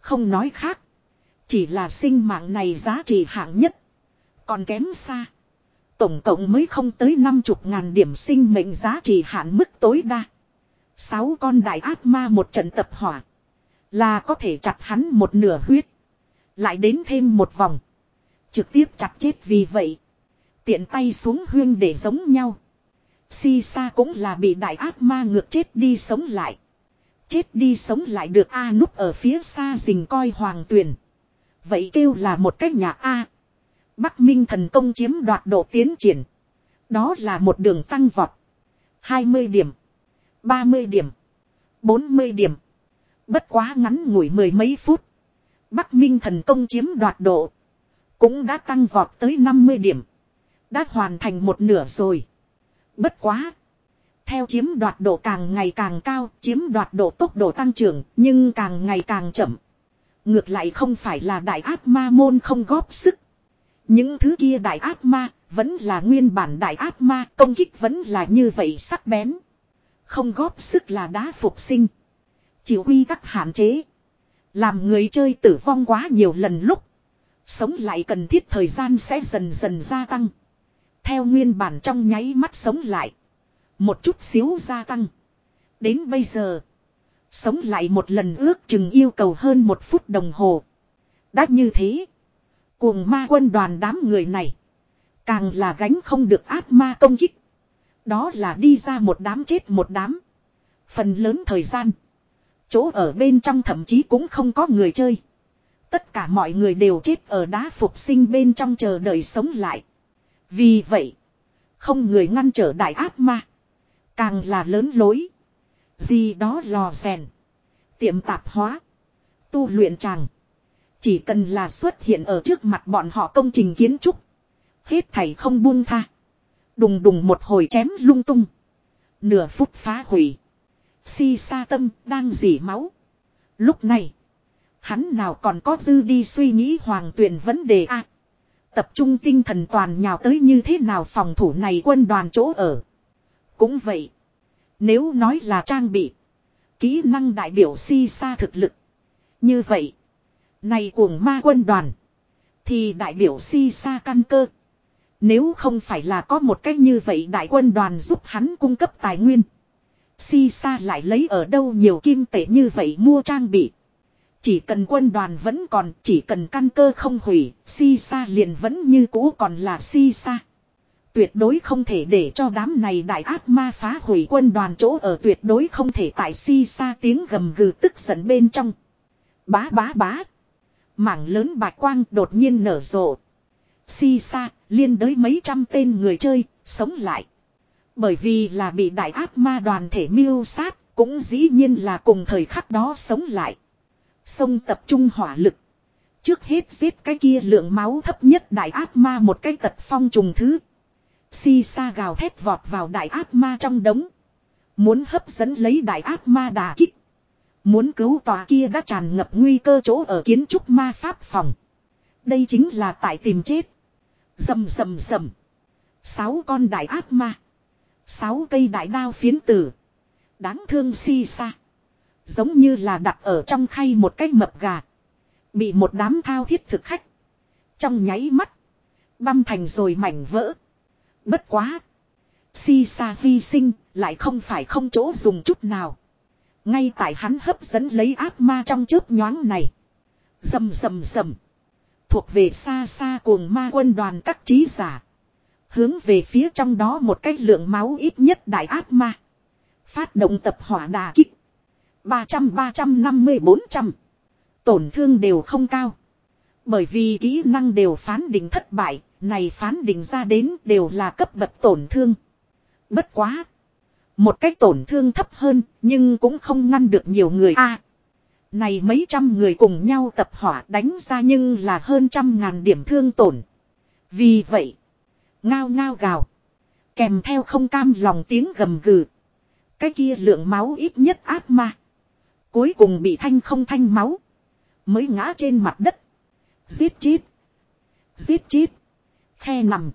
Không nói khác. Chỉ là sinh mạng này giá trị hạng nhất. Còn kém xa. Tổng cộng mới không tới năm chục ngàn điểm sinh mệnh giá trị hạn mức tối đa. Sáu con đại ác ma một trận tập hỏa. Là có thể chặt hắn một nửa huyết. Lại đến thêm một vòng. Trực tiếp chặt chết vì vậy. Tiện tay xuống huyên để giống nhau. Si sa cũng là bị đại ác ma ngược chết đi sống lại. Chết đi sống lại được A núp ở phía xa rình coi hoàng tuyền. Vậy kêu là một cách nhà A. Bắc Minh thần công chiếm đoạt độ tiến triển. Đó là một đường tăng vọt. 20 điểm. 30 điểm. 40 điểm. Bất quá ngắn ngủi mười mấy phút. Bắc Minh thần công chiếm đoạt độ. Cũng đã tăng vọt tới 50 điểm. Đã hoàn thành một nửa rồi. Bất quá. Theo chiếm đoạt độ càng ngày càng cao, chiếm đoạt độ tốc độ tăng trưởng, nhưng càng ngày càng chậm. Ngược lại không phải là đại ác ma môn không góp sức. Những thứ kia đại ác ma, vẫn là nguyên bản đại ác ma, công kích vẫn là như vậy sắc bén. Không góp sức là đá phục sinh. Chịu quy tắc hạn chế. Làm người chơi tử vong quá nhiều lần lúc. Sống lại cần thiết thời gian sẽ dần dần gia tăng. Theo nguyên bản trong nháy mắt sống lại. Một chút xíu gia tăng. Đến bây giờ. Sống lại một lần ước chừng yêu cầu hơn một phút đồng hồ. Đã như thế. Cuồng ma quân đoàn đám người này. Càng là gánh không được ác ma công kích. Đó là đi ra một đám chết một đám. Phần lớn thời gian. Chỗ ở bên trong thậm chí cũng không có người chơi. Tất cả mọi người đều chết ở đá phục sinh bên trong chờ đợi sống lại. Vì vậy. Không người ngăn trở đại ác ma. Càng là lớn lối. Gì đó lò rèn. Tiệm tạp hóa. Tu luyện tràng. Chỉ cần là xuất hiện ở trước mặt bọn họ công trình kiến trúc. Hết thảy không buông tha. Đùng đùng một hồi chém lung tung. Nửa phút phá hủy. Si sa tâm đang dỉ máu. Lúc này. Hắn nào còn có dư đi suy nghĩ hoàng tuyển vấn đề a Tập trung tinh thần toàn nhào tới như thế nào phòng thủ này quân đoàn chỗ ở. Cũng vậy. Nếu nói là trang bị. Kỹ năng đại biểu si sa thực lực. Như vậy. Này cuồng ma quân đoàn. Thì đại biểu si sa căn cơ. Nếu không phải là có một cách như vậy đại quân đoàn giúp hắn cung cấp tài nguyên. Si sa lại lấy ở đâu nhiều kim tệ như vậy mua trang bị. Chỉ cần quân đoàn vẫn còn, chỉ cần căn cơ không hủy, si sa liền vẫn như cũ còn là si sa. Tuyệt đối không thể để cho đám này đại ác ma phá hủy quân đoàn chỗ ở tuyệt đối không thể tại si sa tiếng gầm gừ tức giận bên trong. Bá bá bá. Mảng lớn bạch quang đột nhiên nở rộ. Si sa, liên đới mấy trăm tên người chơi, sống lại. Bởi vì là bị đại ác ma đoàn thể miêu sát, cũng dĩ nhiên là cùng thời khắc đó sống lại. Sông tập trung hỏa lực. Trước hết giết cái kia lượng máu thấp nhất đại ác ma một cái tật phong trùng thứ. Si sa gào thét vọt vào đại ác ma trong đống. Muốn hấp dẫn lấy đại ác ma đà kích. Muốn cứu tòa kia đã tràn ngập nguy cơ chỗ ở kiến trúc ma pháp phòng. Đây chính là tại tìm chết. Dầm dầm dầm. Sáu con đại ác ma. Sáu cây đại đao phiến tử. Đáng thương si sa. Giống như là đặt ở trong khay một cái mập gà. Bị một đám thao thiết thực khách. Trong nháy mắt. Băm thành rồi mảnh vỡ. Bất quá. Si sa vi sinh lại không phải không chỗ dùng chút nào. Ngay tại hắn hấp dẫn lấy ác ma trong chớp nhoáng này. Dầm dầm dầm. Thuộc về xa xa cuồng ma quân đoàn các trí giả. Hướng về phía trong đó một cái lượng máu ít nhất đại ác ma. Phát động tập hỏa đà kích. 300-350-400. Tổn thương đều không cao. Bởi vì kỹ năng đều phán định thất bại, này phán định ra đến đều là cấp bậc tổn thương. Bất quá. Một cách tổn thương thấp hơn, nhưng cũng không ngăn được nhiều người a Này mấy trăm người cùng nhau tập hỏa đánh ra nhưng là hơn trăm ngàn điểm thương tổn. Vì vậy, ngao ngao gào. Kèm theo không cam lòng tiếng gầm gừ. Cái kia lượng máu ít nhất ác ma. Cuối cùng bị thanh không thanh máu. Mới ngã trên mặt đất. Giết chết. Giết chết. Khe nằm.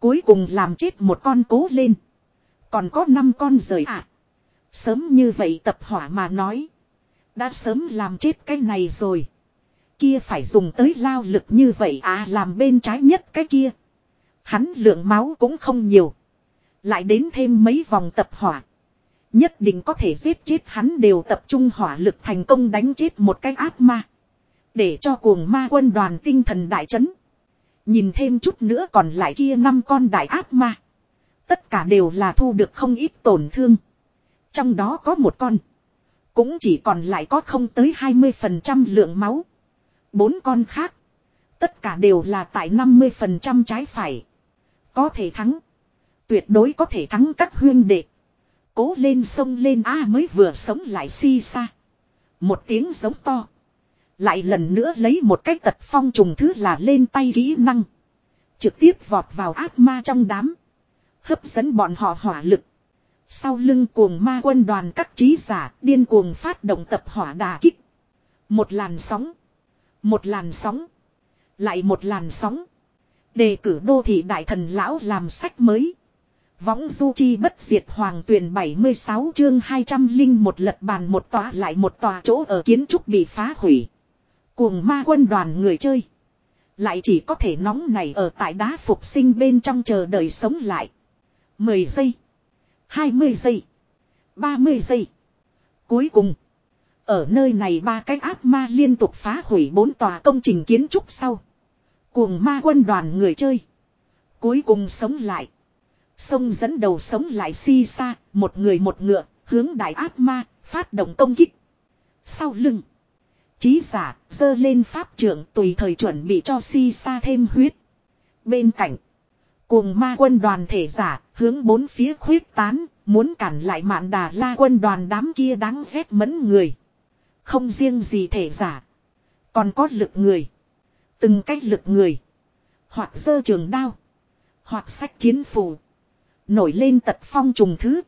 Cuối cùng làm chết một con cố lên. Còn có năm con rời ạ. À. Sớm như vậy tập hỏa mà nói. Đã sớm làm chết cái này rồi. Kia phải dùng tới lao lực như vậy à làm bên trái nhất cái kia. Hắn lượng máu cũng không nhiều. Lại đến thêm mấy vòng tập hỏa. Nhất định có thể giết chết hắn đều tập trung hỏa lực thành công đánh chết một cái ác ma. Để cho cuồng ma quân đoàn tinh thần đại chấn. Nhìn thêm chút nữa còn lại kia năm con đại ác ma. Tất cả đều là thu được không ít tổn thương. Trong đó có một con. Cũng chỉ còn lại có không tới 20% lượng máu. Bốn con khác. Tất cả đều là tại 50% trái phải. Có thể thắng. Tuyệt đối có thể thắng các huyên đệ. Cố lên sông lên A mới vừa sống lại si xa. Một tiếng giống to. Lại lần nữa lấy một cách tật phong trùng thứ là lên tay kỹ năng. Trực tiếp vọt vào ác ma trong đám. Hấp dẫn bọn họ hỏa lực. Sau lưng cuồng ma quân đoàn các trí giả điên cuồng phát động tập hỏa đà kích. Một làn sóng. Một làn sóng. Lại một làn sóng. Đề cử đô thị đại thần lão làm sách mới. Võng du chi bất diệt hoàng tuyển 76 chương 200 linh một lật bàn một tòa lại một tòa chỗ ở kiến trúc bị phá hủy. Cuồng ma quân đoàn người chơi. Lại chỉ có thể nóng này ở tại đá phục sinh bên trong chờ đợi sống lại. 10 giây. 20 giây. 30 giây. Cuối cùng. Ở nơi này ba cái ác ma liên tục phá hủy bốn tòa công trình kiến trúc sau. Cuồng ma quân đoàn người chơi. Cuối cùng sống lại. Sông dẫn đầu sống lại si xa, một người một ngựa, hướng đại ác ma, phát động công kích. Sau lưng. Chí giả, dơ lên pháp trưởng tùy thời chuẩn bị cho si xa thêm huyết. Bên cạnh. Cuồng ma quân đoàn thể giả, hướng bốn phía khuyết tán, muốn cản lại mạn đà la quân đoàn đám kia đáng ghét mẫn người. Không riêng gì thể giả. Còn có lực người. Từng cách lực người. Hoặc dơ trường đao. Hoặc sách chiến phù. Nổi lên tật phong trùng thứ.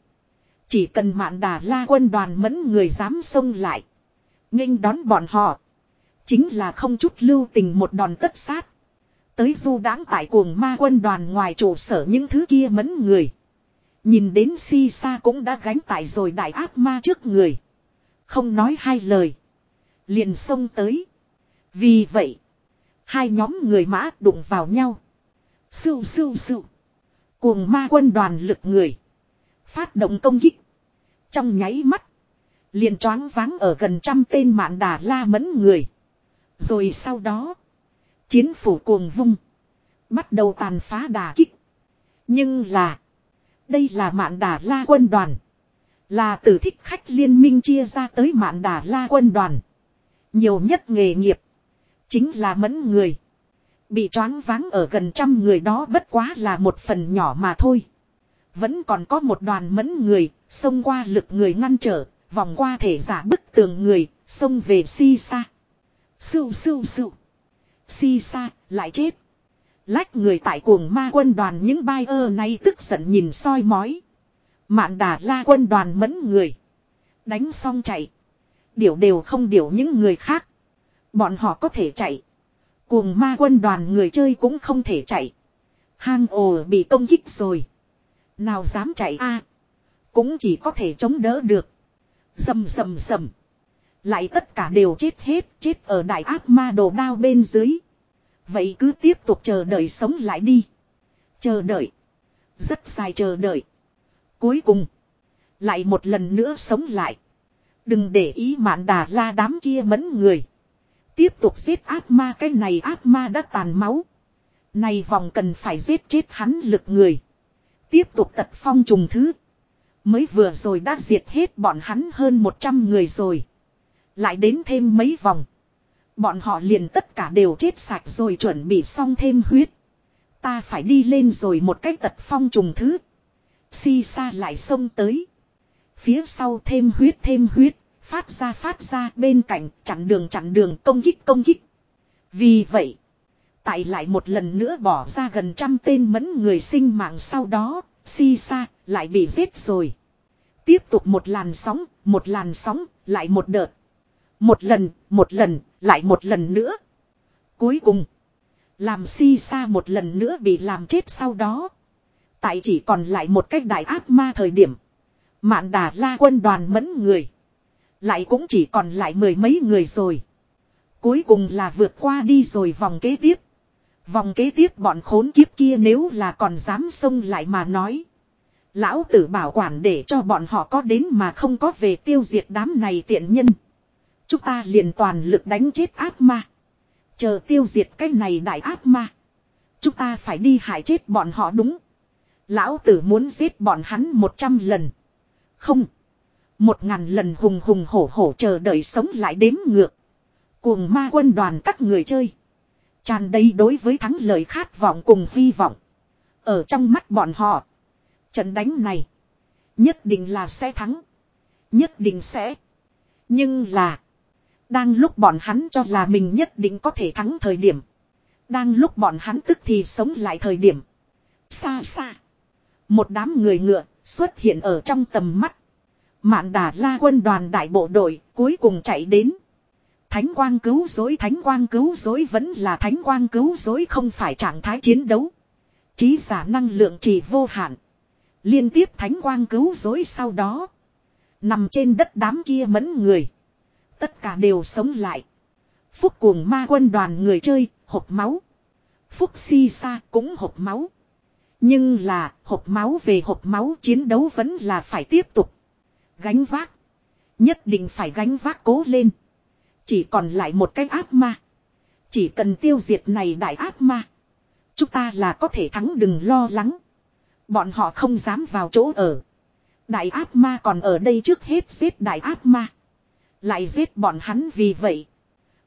Chỉ cần mạn đà la quân đoàn mẫn người dám xông lại. nghênh đón bọn họ. Chính là không chút lưu tình một đòn tất sát. Tới du đáng tại cuồng ma quân đoàn ngoài trụ sở những thứ kia mẫn người. Nhìn đến si sa cũng đã gánh tại rồi đại ác ma trước người. Không nói hai lời. Liền xông tới. Vì vậy. Hai nhóm người mã đụng vào nhau. Sưu sưu sưu. Cuồng ma quân đoàn lực người. Phát động công kích. Trong nháy mắt. liền choáng váng ở gần trăm tên mạn đà la mẫn người. Rồi sau đó. Chiến phủ cuồng vung. Bắt đầu tàn phá đà kích. Nhưng là. Đây là mạn đà la quân đoàn. Là từ thích khách liên minh chia ra tới mạn đà la quân đoàn. Nhiều nhất nghề nghiệp. Chính là mẫn người. Bị choáng váng ở gần trăm người đó bất quá là một phần nhỏ mà thôi. Vẫn còn có một đoàn mẫn người, xông qua lực người ngăn trở, vòng qua thể giả bức tường người, xông về si sa. Sưu sưu sưu. Si sa, lại chết. Lách người tại cuồng ma quân đoàn những bai ơ này tức giận nhìn soi mói. Mạn đà la quân đoàn mẫn người. Đánh xong chạy. Điều đều không điều những người khác. Bọn họ có thể chạy. Cuồng ma quân đoàn người chơi cũng không thể chạy. Hang ồ bị công kích rồi. Nào dám chạy a Cũng chỉ có thể chống đỡ được. Dầm dầm dầm. Lại tất cả đều chết hết, chết ở đại ác ma đồ đao bên dưới. Vậy cứ tiếp tục chờ đợi sống lại đi. Chờ đợi. Rất dài chờ đợi. Cuối cùng. Lại một lần nữa sống lại. Đừng để ý mạn đà la đám kia mẫn người. Tiếp tục giết ác ma, cái này ác ma đã tàn máu. Này vòng cần phải giết chết hắn lực người. Tiếp tục tật phong trùng thứ. Mới vừa rồi đã diệt hết bọn hắn hơn 100 người rồi. Lại đến thêm mấy vòng. Bọn họ liền tất cả đều chết sạch rồi chuẩn bị xong thêm huyết. Ta phải đi lên rồi một cái tật phong trùng thứ. Si sa lại xông tới. Phía sau thêm huyết thêm huyết. Phát ra phát ra bên cạnh chặn đường chặn đường công kích công kích. Vì vậy. Tại lại một lần nữa bỏ ra gần trăm tên mẫn người sinh mạng sau đó. Si sa lại bị giết rồi. Tiếp tục một làn sóng, một làn sóng, lại một đợt. Một lần, một lần, lại một lần nữa. Cuối cùng. Làm si sa một lần nữa bị làm chết sau đó. Tại chỉ còn lại một cách đại ác ma thời điểm. Mạn đà la quân đoàn mẫn người. Lại cũng chỉ còn lại mười mấy người rồi. Cuối cùng là vượt qua đi rồi vòng kế tiếp. Vòng kế tiếp bọn khốn kiếp kia nếu là còn dám xông lại mà nói. Lão tử bảo quản để cho bọn họ có đến mà không có về tiêu diệt đám này tiện nhân. Chúng ta liền toàn lực đánh chết ác ma. Chờ tiêu diệt cái này đại ác ma. Chúng ta phải đi hại chết bọn họ đúng. Lão tử muốn giết bọn hắn một trăm lần. Không. Một ngàn lần hùng hùng hổ hổ chờ đợi sống lại đếm ngược. Cuồng ma quân đoàn các người chơi. Tràn đầy đối với thắng lợi khát vọng cùng hy vọng. Ở trong mắt bọn họ. Trận đánh này. Nhất định là sẽ thắng. Nhất định sẽ. Nhưng là. Đang lúc bọn hắn cho là mình nhất định có thể thắng thời điểm. Đang lúc bọn hắn tức thì sống lại thời điểm. Xa xa. Một đám người ngựa xuất hiện ở trong tầm mắt. Mạn đà la quân đoàn đại bộ đội cuối cùng chạy đến. Thánh quang cứu dối thánh quang cứu dối vẫn là thánh quang cứu dối không phải trạng thái chiến đấu. Trí giả năng lượng chỉ vô hạn. Liên tiếp thánh quang cứu dối sau đó. Nằm trên đất đám kia mẫn người. Tất cả đều sống lại. Phúc cuồng ma quân đoàn người chơi, hộp máu. Phúc si sa cũng hộp máu. Nhưng là, hộp máu về hộp máu chiến đấu vẫn là phải tiếp tục. Gánh vác. Nhất định phải gánh vác cố lên. Chỉ còn lại một cái ác ma. Chỉ cần tiêu diệt này đại ác ma. Chúng ta là có thể thắng đừng lo lắng. Bọn họ không dám vào chỗ ở. Đại ác ma còn ở đây trước hết giết đại ác ma. Lại giết bọn hắn vì vậy.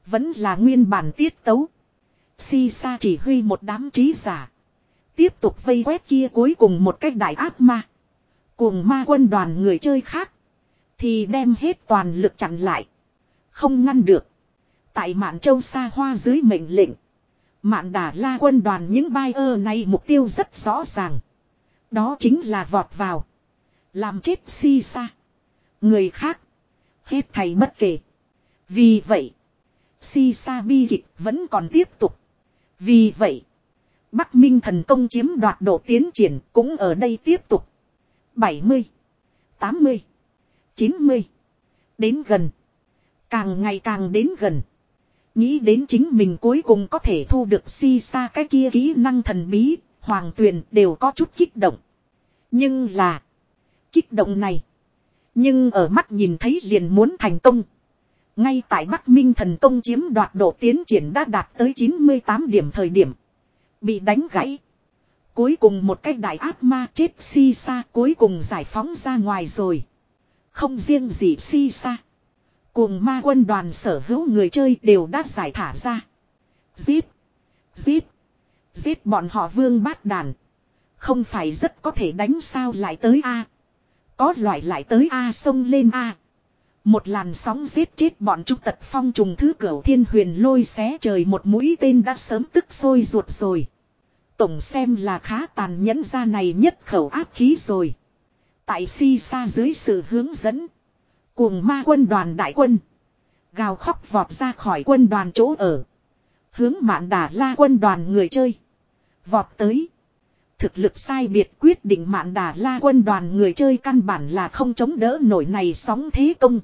Vẫn là nguyên bản tiết tấu. Si sa chỉ huy một đám trí giả. Tiếp tục vây quét kia cuối cùng một cách đại ác ma. Cùng ma quân đoàn người chơi khác. Thì đem hết toàn lực chặn lại. Không ngăn được. Tại mạn châu xa hoa dưới mệnh lệnh. Mạn đà la quân đoàn những bai ơ này mục tiêu rất rõ ràng. Đó chính là vọt vào. Làm chết si sa. Người khác. Hết thầy bất kể. Vì vậy. Si sa bi kịch vẫn còn tiếp tục. Vì vậy. Bắc Minh thần công chiếm đoạt độ tiến triển cũng ở đây tiếp tục. 70. 80. 90. Đến gần. Càng ngày càng đến gần. Nghĩ đến chính mình cuối cùng có thể thu được si sa cái kia kỹ năng thần bí. Hoàng Tuyền đều có chút kích động. Nhưng là. Kích động này. Nhưng ở mắt nhìn thấy liền muốn thành công. Ngay tại Bắc Minh thần công chiếm đoạt độ tiến triển đã đạt tới 98 điểm thời điểm. Bị đánh gãy. Cuối cùng một cái đại ác ma chết si sa cuối cùng giải phóng ra ngoài rồi. Không riêng gì si sa. Cùng ma quân đoàn sở hữu người chơi đều đã giải thả ra. Giết. Giết. Giết bọn họ vương bát đàn. Không phải rất có thể đánh sao lại tới A. Có loại lại tới A sông lên A. Một làn sóng giết chết bọn chúng tật phong trùng thứ cửu thiên huyền lôi xé trời một mũi tên đã sớm tức sôi ruột rồi. Tổng xem là khá tàn nhẫn ra này nhất khẩu áp khí rồi. Tại si xa dưới sự hướng dẫn. Cuồng ma quân đoàn đại quân. Gào khóc vọt ra khỏi quân đoàn chỗ ở. Hướng mạn đà la quân đoàn người chơi. Vọt tới. Thực lực sai biệt quyết định mạn đà la quân đoàn người chơi căn bản là không chống đỡ nổi này sóng thế công.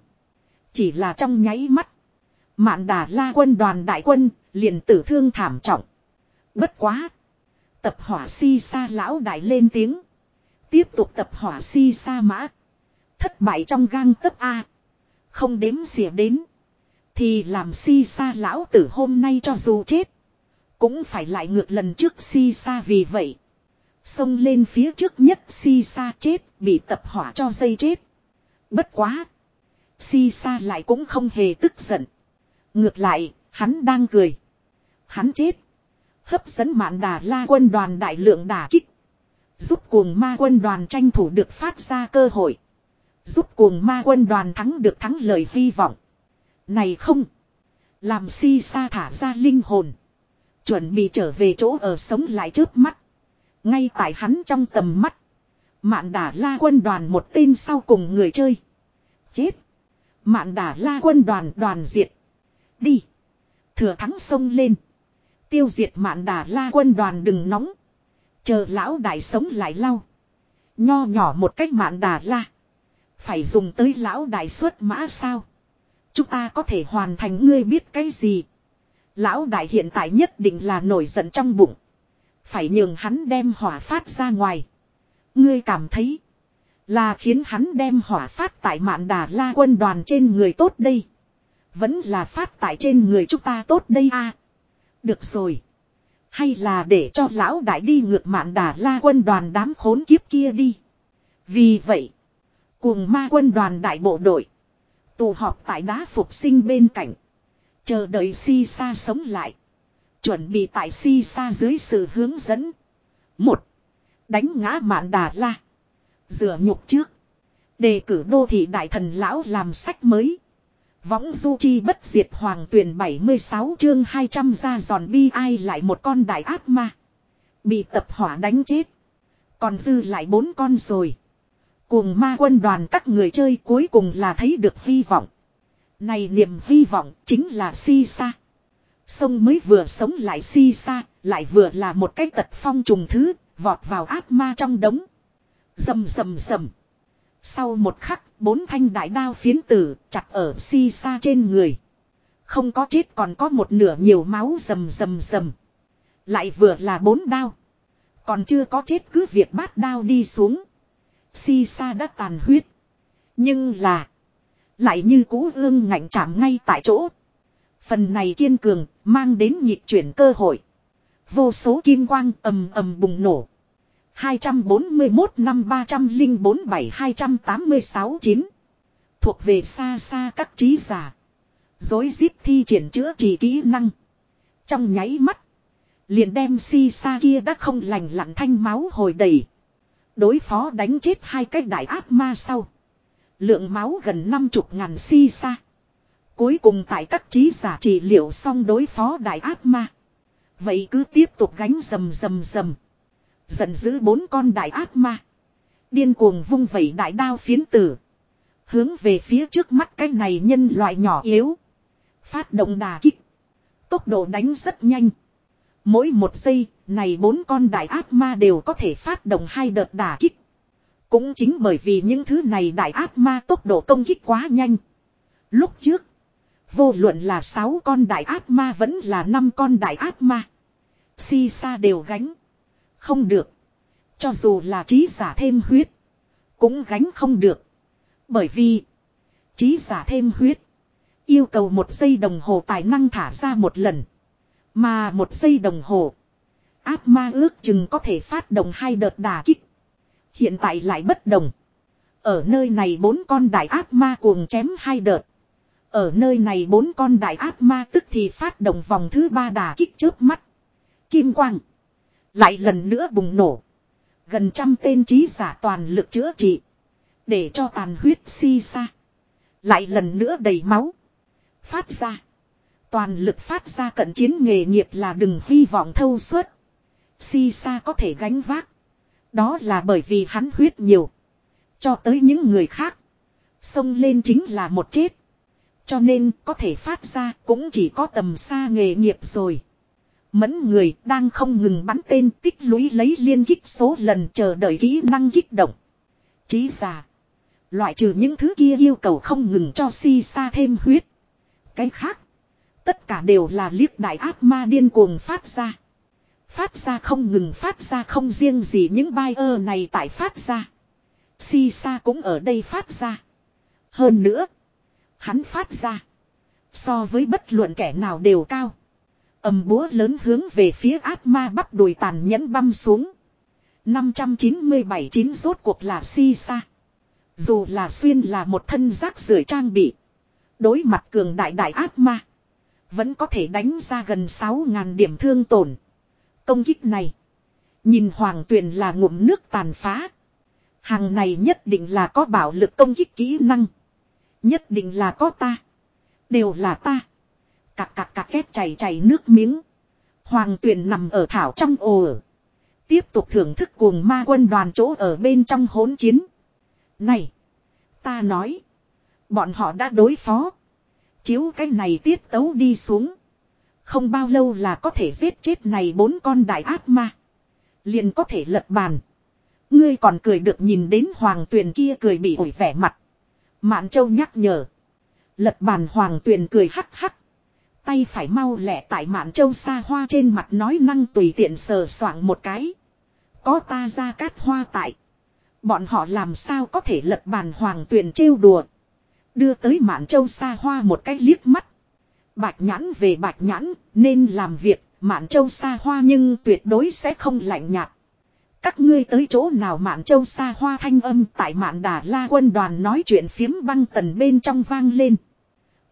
Chỉ là trong nháy mắt. Mạn đà la quân đoàn đại quân liền tử thương thảm trọng. Bất quá. Tập hỏa si sa lão đại lên tiếng. Tiếp tục tập hỏa si sa mã. Thất bại trong gang tấc A. Không đếm xỉa đến. Thì làm si sa lão tử hôm nay cho dù chết. Cũng phải lại ngược lần trước si sa vì vậy. Xông lên phía trước nhất si sa chết bị tập hỏa cho dây chết. Bất quá. Si sa lại cũng không hề tức giận. Ngược lại, hắn đang cười. Hắn chết. Hấp dẫn mạn đà la quân đoàn đại lượng đả kích. Giúp cuồng ma quân đoàn tranh thủ được phát ra cơ hội. Giúp cuồng ma quân đoàn thắng được thắng lời hy vọng. Này không. Làm si sa thả ra linh hồn. Chuẩn bị trở về chỗ ở sống lại trước mắt. Ngay tại hắn trong tầm mắt. Mạn đả la quân đoàn một tên sau cùng người chơi. Chết. Mạn đả la quân đoàn đoàn diệt. Đi. Thừa thắng sông lên. Tiêu diệt mạn đả la quân đoàn đừng nóng. Chờ lão đại sống lại lau. Nho nhỏ một cách mạn đà la. Phải dùng tới lão đại xuất mã sao. Chúng ta có thể hoàn thành ngươi biết cái gì. Lão đại hiện tại nhất định là nổi giận trong bụng. Phải nhường hắn đem hỏa phát ra ngoài. Ngươi cảm thấy. Là khiến hắn đem hỏa phát tại mạn đà la quân đoàn trên người tốt đây. Vẫn là phát tại trên người chúng ta tốt đây à. Được rồi. Hay là để cho lão đại đi ngược mạn đà la quân đoàn đám khốn kiếp kia đi. Vì vậy. Cùng ma quân đoàn đại bộ đội. Tụ họp tại đá phục sinh bên cạnh. Chờ đợi si sa sống lại. Chuẩn bị tại si sa dưới sự hướng dẫn. Một. Đánh ngã mạn đà la. Rửa nhục trước. Đề cử đô thị đại thần lão làm sách mới. Võng du chi bất diệt hoàng tuyển 76 chương 200 ra giòn bi ai lại một con đại ác ma. Bị tập hỏa đánh chết. Còn dư lại bốn con rồi. Cuồng ma quân đoàn các người chơi cuối cùng là thấy được hy vọng. Này niềm hy vọng chính là si sa. Sông mới vừa sống lại si sa, lại vừa là một cái tật phong trùng thứ, vọt vào ác ma trong đống. Dầm dầm dầm. Sau một khắc, bốn thanh đại đao phiến tử chặt ở si sa trên người. Không có chết còn có một nửa nhiều máu rầm rầm rầm. Lại vừa là bốn đao. Còn chưa có chết cứ việc bát đao đi xuống. Si sa đã tàn huyết. Nhưng là. Lại như cú ương ngạnh chạm ngay tại chỗ. Phần này kiên cường, mang đến nhịp chuyển cơ hội. Vô số kim quang ầm ầm bùng nổ. 241 năm 304 7 286 9. Thuộc về xa xa các trí giả. Dối díp thi triển chữa trị kỹ năng. Trong nháy mắt. Liền đem si sa kia đã không lành lặn thanh máu hồi đầy. Đối phó đánh chết hai cái đại ác ma sau. Lượng máu gần năm chục ngàn si sa. Cuối cùng tại các trí giả trị liệu xong đối phó đại ác ma. Vậy cứ tiếp tục gánh rầm rầm rầm. Giận dữ bốn con đại ác ma. Điên cuồng vung vẩy đại đao phiến tử. Hướng về phía trước mắt cái này nhân loại nhỏ yếu. Phát động đà kích. Tốc độ đánh rất nhanh. Mỗi một giây, này bốn con đại ác ma đều có thể phát động hai đợt đà kích. Cũng chính bởi vì những thứ này đại ác ma tốc độ công kích quá nhanh. Lúc trước, vô luận là sáu con đại ác ma vẫn là năm con đại ác ma. Si sa đều gánh. Không được. Cho dù là trí giả thêm huyết. Cũng gánh không được. Bởi vì. Trí giả thêm huyết. Yêu cầu một giây đồng hồ tài năng thả ra một lần. Mà một giây đồng hồ. Áp ma ước chừng có thể phát động hai đợt đà kích. Hiện tại lại bất đồng. Ở nơi này bốn con đại ác ma cuồng chém hai đợt. Ở nơi này bốn con đại ác ma tức thì phát động vòng thứ ba đà kích trước mắt. Kim quang. Lại lần nữa bùng nổ. Gần trăm tên trí giả toàn lực chữa trị. Để cho tàn huyết si xa. Lại lần nữa đầy máu. Phát ra. Toàn lực phát ra cận chiến nghề nghiệp là đừng hy vọng thâu suốt. Si xa có thể gánh vác. Đó là bởi vì hắn huyết nhiều. Cho tới những người khác. Xông lên chính là một chết. Cho nên có thể phát ra cũng chỉ có tầm xa nghề nghiệp rồi. Mẫn người đang không ngừng bắn tên tích lũy lấy liên kích số lần chờ đợi kỹ năng kích động. Chí giả. Loại trừ những thứ kia yêu cầu không ngừng cho si sa thêm huyết. Cái khác. Tất cả đều là liếc đại ác ma điên cuồng phát ra. Phát ra không ngừng phát ra không riêng gì những bai ơ này tại phát ra. Si sa cũng ở đây phát ra. Hơn nữa. Hắn phát ra. So với bất luận kẻ nào đều cao ầm búa lớn hướng về phía ác ma bắp đùi tàn nhẫn băm xuống. 597 chín rốt cuộc là si sa. Dù là xuyên là một thân rác rưởi trang bị. Đối mặt cường đại đại ác ma. Vẫn có thể đánh ra gần 6.000 điểm thương tổn. Công kích này. Nhìn hoàng tuyền là ngụm nước tàn phá. Hàng này nhất định là có bảo lực công kích kỹ năng. Nhất định là có ta. Đều là ta. Cạc cạc cạc két chảy chảy nước miếng. Hoàng tuyền nằm ở thảo trong ồ ở. Tiếp tục thưởng thức cuồng ma quân đoàn chỗ ở bên trong hỗn chiến. Này. Ta nói. Bọn họ đã đối phó. Chiếu cái này tiết tấu đi xuống. Không bao lâu là có thể giết chết này bốn con đại ác ma. Liền có thể lật bàn. Ngươi còn cười được nhìn đến hoàng tuyền kia cười bị ổi vẻ mặt. Mạn châu nhắc nhở. Lật bàn hoàng tuyền cười hắc hắc. Tay phải mau lẹ tại mạn châu xa hoa trên mặt nói năng tùy tiện sờ soạng một cái. Có ta ra cát hoa tại. Bọn họ làm sao có thể lật bàn hoàng tuyền trêu đùa. Đưa tới mạn châu xa hoa một cái liếc mắt. Bạch nhãn về bạch nhãn, nên làm việc, mạn châu xa hoa nhưng tuyệt đối sẽ không lạnh nhạt. Các ngươi tới chỗ nào mạn châu xa hoa thanh âm tại mạn đà la quân đoàn nói chuyện phiếm băng tần bên trong vang lên.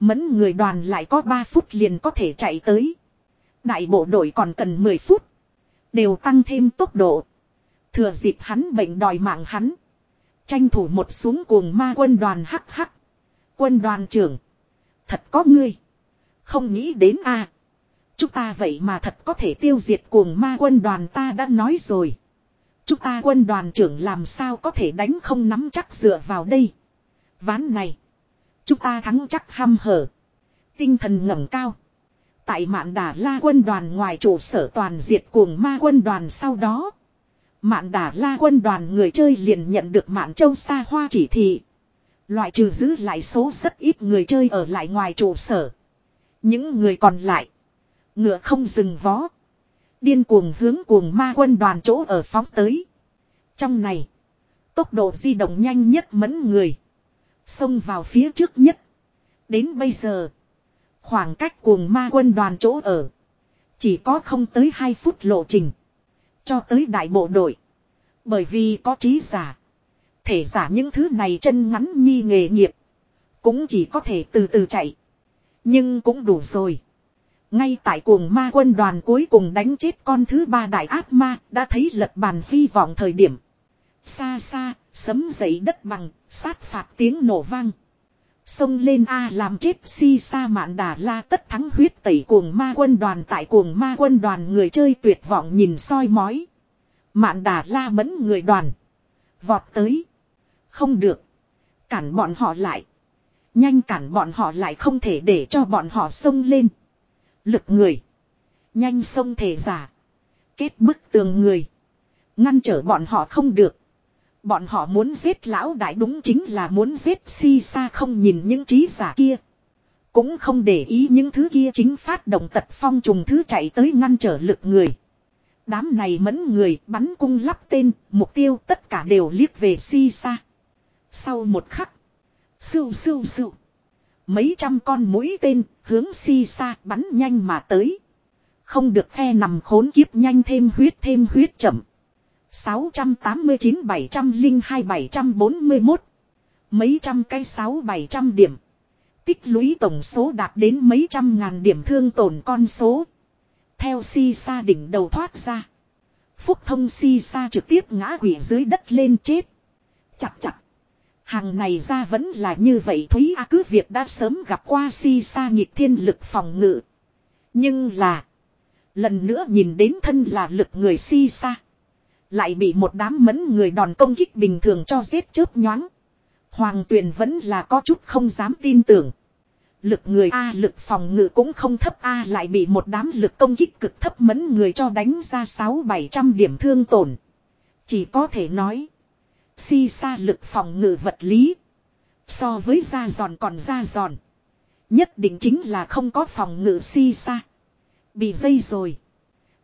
Mẫn người đoàn lại có 3 phút liền có thể chạy tới. Đại bộ đội còn cần 10 phút. Đều tăng thêm tốc độ. Thừa dịp hắn bệnh đòi mạng hắn. Tranh thủ một xuống cuồng ma quân đoàn hắc hắc. Quân đoàn trưởng. Thật có ngươi. Không nghĩ đến a Chúng ta vậy mà thật có thể tiêu diệt cuồng ma quân đoàn ta đã nói rồi. Chúng ta quân đoàn trưởng làm sao có thể đánh không nắm chắc dựa vào đây. Ván này. Chúng ta thắng chắc ham hở. Tinh thần ngẩng cao. Tại mạn đà la quân đoàn ngoài trụ sở toàn diệt cuồng ma quân đoàn sau đó. Mạn đà la quân đoàn người chơi liền nhận được mạn châu xa hoa chỉ thị. Loại trừ giữ lại số rất ít người chơi ở lại ngoài trụ sở. Những người còn lại. Ngựa không dừng vó. Điên cuồng hướng cuồng ma quân đoàn chỗ ở phóng tới. Trong này. Tốc độ di động nhanh nhất mẫn người. Xông vào phía trước nhất. Đến bây giờ. Khoảng cách cuồng ma quân đoàn chỗ ở. Chỉ có không tới 2 phút lộ trình. Cho tới đại bộ đội. Bởi vì có trí giả. Thể giả những thứ này chân ngắn nhi nghề nghiệp. Cũng chỉ có thể từ từ chạy. Nhưng cũng đủ rồi. Ngay tại cuồng ma quân đoàn cuối cùng đánh chết con thứ ba đại ác ma đã thấy lật bàn hy vọng thời điểm. Xa xa, sấm dậy đất bằng, sát phạt tiếng nổ vang. Xông lên A làm chết si sa mạn đà la tất thắng huyết tẩy cuồng ma quân đoàn tại cuồng ma quân đoàn người chơi tuyệt vọng nhìn soi mói. Mạn đà la mẫn người đoàn. Vọt tới. Không được. Cản bọn họ lại. Nhanh cản bọn họ lại không thể để cho bọn họ xông lên. Lực người. Nhanh xông thể giả. Kết bức tường người. Ngăn trở bọn họ không được. Bọn họ muốn giết lão đại đúng chính là muốn giết si sa không nhìn những trí giả kia. Cũng không để ý những thứ kia chính phát động tật phong trùng thứ chạy tới ngăn trở lực người. Đám này mẫn người bắn cung lắp tên, mục tiêu tất cả đều liếc về si xa. Sau một khắc. Sưu sưu sưu. Mấy trăm con mũi tên hướng si xa bắn nhanh mà tới. Không được khe nằm khốn kiếp nhanh thêm huyết thêm huyết chậm. 689 702 741 Mấy trăm cây sáu bảy trăm điểm. Tích lũy tổng số đạt đến mấy trăm ngàn điểm thương tổn con số. Theo si sa đỉnh đầu thoát ra. Phúc thông si sa trực tiếp ngã quỷ dưới đất lên chết. Chặt chặt. Hàng này ra vẫn là như vậy Thúy A cứ việc đã sớm gặp qua si sa nhịp thiên lực phòng ngự. Nhưng là. Lần nữa nhìn đến thân là lực người si sa. Lại bị một đám mẫn người đòn công kích bình thường cho giết chớp nhoáng. Hoàng tuyền vẫn là có chút không dám tin tưởng. Lực người A, lực phòng ngự cũng không thấp A, lại bị một đám lực công kích cực thấp mẫn người cho đánh ra 6-700 điểm thương tổn. Chỉ có thể nói. Si sa lực phòng ngự vật lý. So với da giòn còn da giòn. Nhất định chính là không có phòng ngự si sa. Bị dây rồi.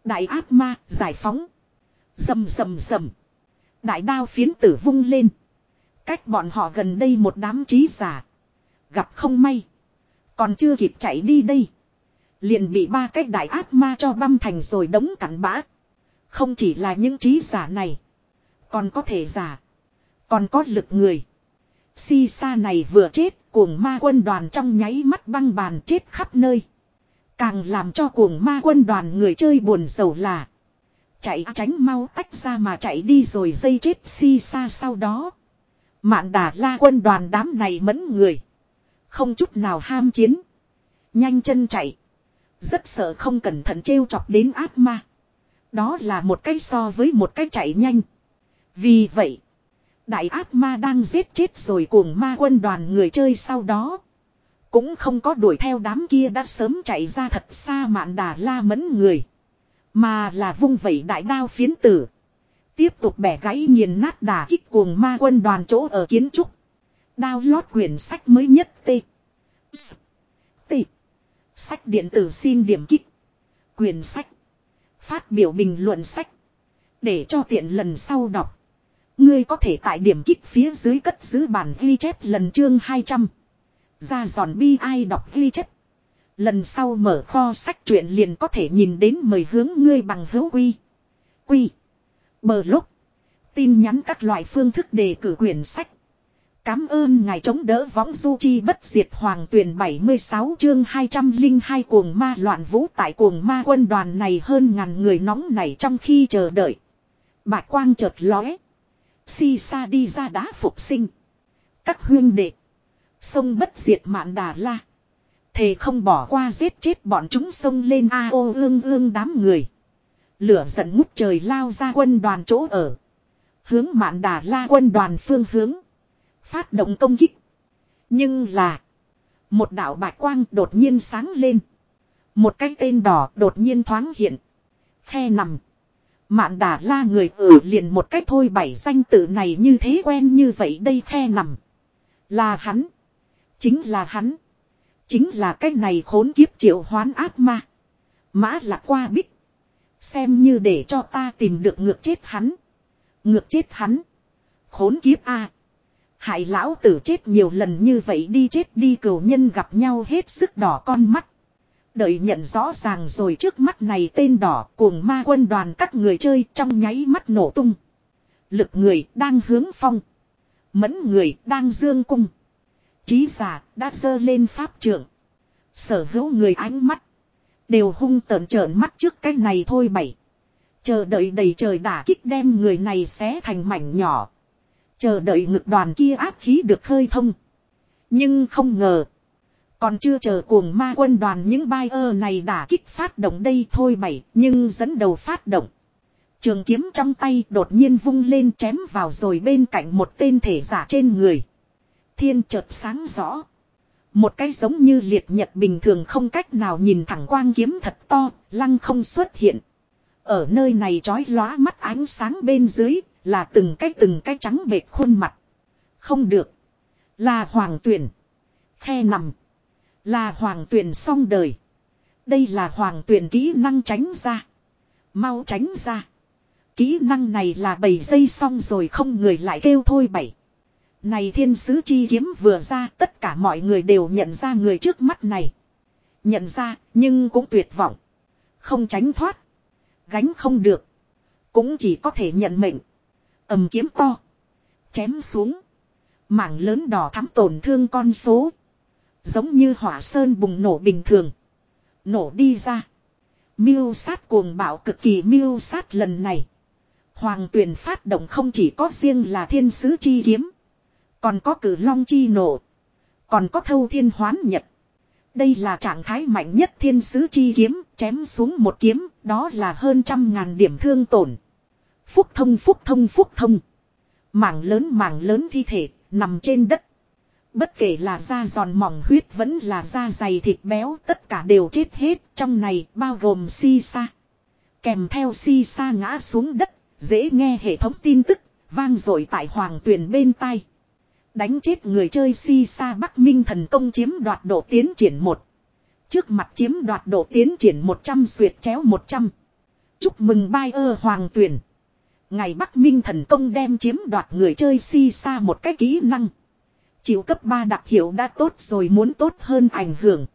Đại ác ma giải phóng. Dầm dầm dầm. Đại đao phiến tử vung lên. Cách bọn họ gần đây một đám trí giả. Gặp không may. Còn chưa kịp chạy đi đây. Liền bị ba cái đại ác ma cho băm thành rồi đống cắn bã. Không chỉ là những trí giả này. Còn có thể giả. Còn có lực người. Si sa này vừa chết, cuồng ma quân đoàn trong nháy mắt băng bàn chết khắp nơi. Càng làm cho cuồng ma quân đoàn người chơi buồn sầu là. Chạy tránh mau tách ra mà chạy đi rồi dây chết si xa sau đó. Mạn đà la quân đoàn đám này mẫn người. Không chút nào ham chiến. Nhanh chân chạy. Rất sợ không cẩn thận trêu chọc đến ác ma. Đó là một cái so với một cái chạy nhanh. Vì vậy. Đại ác ma đang giết chết rồi cuồng ma quân đoàn người chơi sau đó. Cũng không có đuổi theo đám kia đã sớm chạy ra thật xa mạn đà la mẫn người. Mà là vung vẩy đại đao phiến tử. Tiếp tục bẻ gãy nghiền nát đà kích cuồng ma quân đoàn chỗ ở kiến trúc. Đao lót quyển sách mới nhất T. S. T. Sách điện tử xin điểm kích. Quyền sách. Phát biểu bình luận sách. Để cho tiện lần sau đọc. Ngươi có thể tại điểm kích phía dưới cất giữ bản ghi chép lần chương 200. Ra giòn bi ai đọc ghi chép. Lần sau mở kho sách truyện liền có thể nhìn đến mời hướng ngươi bằng hữu quy. Quy. Bờ lúc. Tin nhắn các loại phương thức đề cử quyển sách. Cám ơn ngài chống đỡ võng du chi bất diệt hoàng tuyển 76 chương 202 cuồng ma loạn vũ tại cuồng ma quân đoàn này hơn ngàn người nóng này trong khi chờ đợi. Bạch quang chợt lóe. Si sa đi ra đá phục sinh. Các huyên đệ. Sông bất diệt mạn đà la. Thề không bỏ qua giết chết bọn chúng sông lên a ô ương ương đám người. Lửa giận ngút trời lao ra quân đoàn chỗ ở. Hướng mạn đà la quân đoàn phương hướng. Phát động công kích. Nhưng là. Một đạo bạch quang đột nhiên sáng lên. Một cái tên đỏ đột nhiên thoáng hiện. Khe nằm. Mạn đà la người ở liền một cách thôi bảy danh tự này như thế quen như vậy đây khe nằm. Là hắn. Chính là hắn. Chính là cái này khốn kiếp triệu hoán ác ma. Mã là qua bích. Xem như để cho ta tìm được ngược chết hắn. Ngược chết hắn. Khốn kiếp a Hại lão tử chết nhiều lần như vậy đi chết đi cửu nhân gặp nhau hết sức đỏ con mắt. Đợi nhận rõ ràng rồi trước mắt này tên đỏ cuồng ma quân đoàn các người chơi trong nháy mắt nổ tung. Lực người đang hướng phong. Mẫn người đang dương cung. Chí giả đã dơ lên pháp trưởng. Sở hữu người ánh mắt. Đều hung tợn trợn mắt trước cái này thôi bảy. Chờ đợi đầy trời đả kích đem người này xé thành mảnh nhỏ. Chờ đợi ngực đoàn kia áp khí được khơi thông. Nhưng không ngờ. Còn chưa chờ cuồng ma quân đoàn những bai ơ này đả kích phát động đây thôi bảy. Nhưng dẫn đầu phát động. Trường kiếm trong tay đột nhiên vung lên chém vào rồi bên cạnh một tên thể giả trên người. Thiên chợt sáng rõ. Một cái giống như liệt nhật bình thường không cách nào nhìn thẳng quang kiếm thật to, lăng không xuất hiện. Ở nơi này trói lóa mắt ánh sáng bên dưới, là từng cái từng cái trắng bệt khuôn mặt. Không được. Là hoàng tuyển. Khe nằm. Là hoàng tuyển song đời. Đây là hoàng tuyển kỹ năng tránh ra. Mau tránh ra. Kỹ năng này là bầy dây xong rồi không người lại kêu thôi bảy. Này thiên sứ chi kiếm vừa ra, tất cả mọi người đều nhận ra người trước mắt này. Nhận ra, nhưng cũng tuyệt vọng. Không tránh thoát. Gánh không được. Cũng chỉ có thể nhận mệnh. ầm kiếm to. Chém xuống. Mảng lớn đỏ thắm tổn thương con số. Giống như hỏa sơn bùng nổ bình thường. Nổ đi ra. Miêu sát cuồng bạo cực kỳ miêu sát lần này. Hoàng tuyển phát động không chỉ có riêng là thiên sứ chi kiếm. Còn có cử long chi nổ. Còn có thâu thiên hoán nhật. Đây là trạng thái mạnh nhất thiên sứ chi kiếm, chém xuống một kiếm, đó là hơn trăm ngàn điểm thương tổn. Phúc thông phúc thông phúc thông. Mảng lớn mảng lớn thi thể, nằm trên đất. Bất kể là da giòn mỏng huyết vẫn là da dày thịt béo, tất cả đều chết hết, trong này bao gồm si sa. Kèm theo si sa ngã xuống đất, dễ nghe hệ thống tin tức, vang dội tại hoàng tuyền bên tai. Đánh chết người chơi si sa Bắc Minh thần công chiếm đoạt độ tiến triển một Trước mặt chiếm đoạt độ tiến triển 100 xuyệt chéo 100. Chúc mừng bai ơ hoàng tuyển. Ngày Bắc Minh thần công đem chiếm đoạt người chơi si sa một cái kỹ năng. Chịu cấp 3 đặc hiệu đã tốt rồi muốn tốt hơn ảnh hưởng.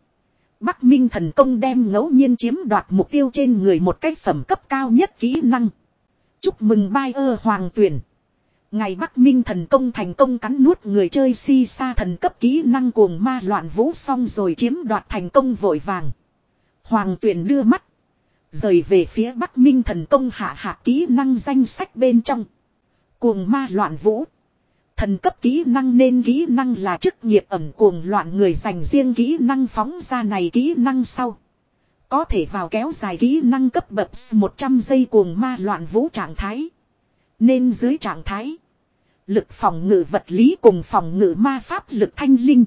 Bắc Minh thần công đem ngẫu nhiên chiếm đoạt mục tiêu trên người một cái phẩm cấp cao nhất kỹ năng. Chúc mừng bai ơ hoàng tuyển. Ngày Bắc Minh thần công thành công cắn nuốt người chơi si sa thần cấp kỹ năng cuồng ma loạn vũ xong rồi chiếm đoạt thành công vội vàng. Hoàng tuyển đưa mắt. Rời về phía Bắc Minh thần công hạ hạ kỹ năng danh sách bên trong. Cuồng ma loạn vũ. Thần cấp kỹ năng nên kỹ năng là chức nghiệp ẩm cuồng loạn người dành riêng kỹ năng phóng ra này kỹ năng sau. Có thể vào kéo dài kỹ năng cấp bậc 100 giây cuồng ma loạn vũ trạng thái. Nên dưới trạng thái. Lực phòng ngự vật lý cùng phòng ngự ma pháp lực thanh linh.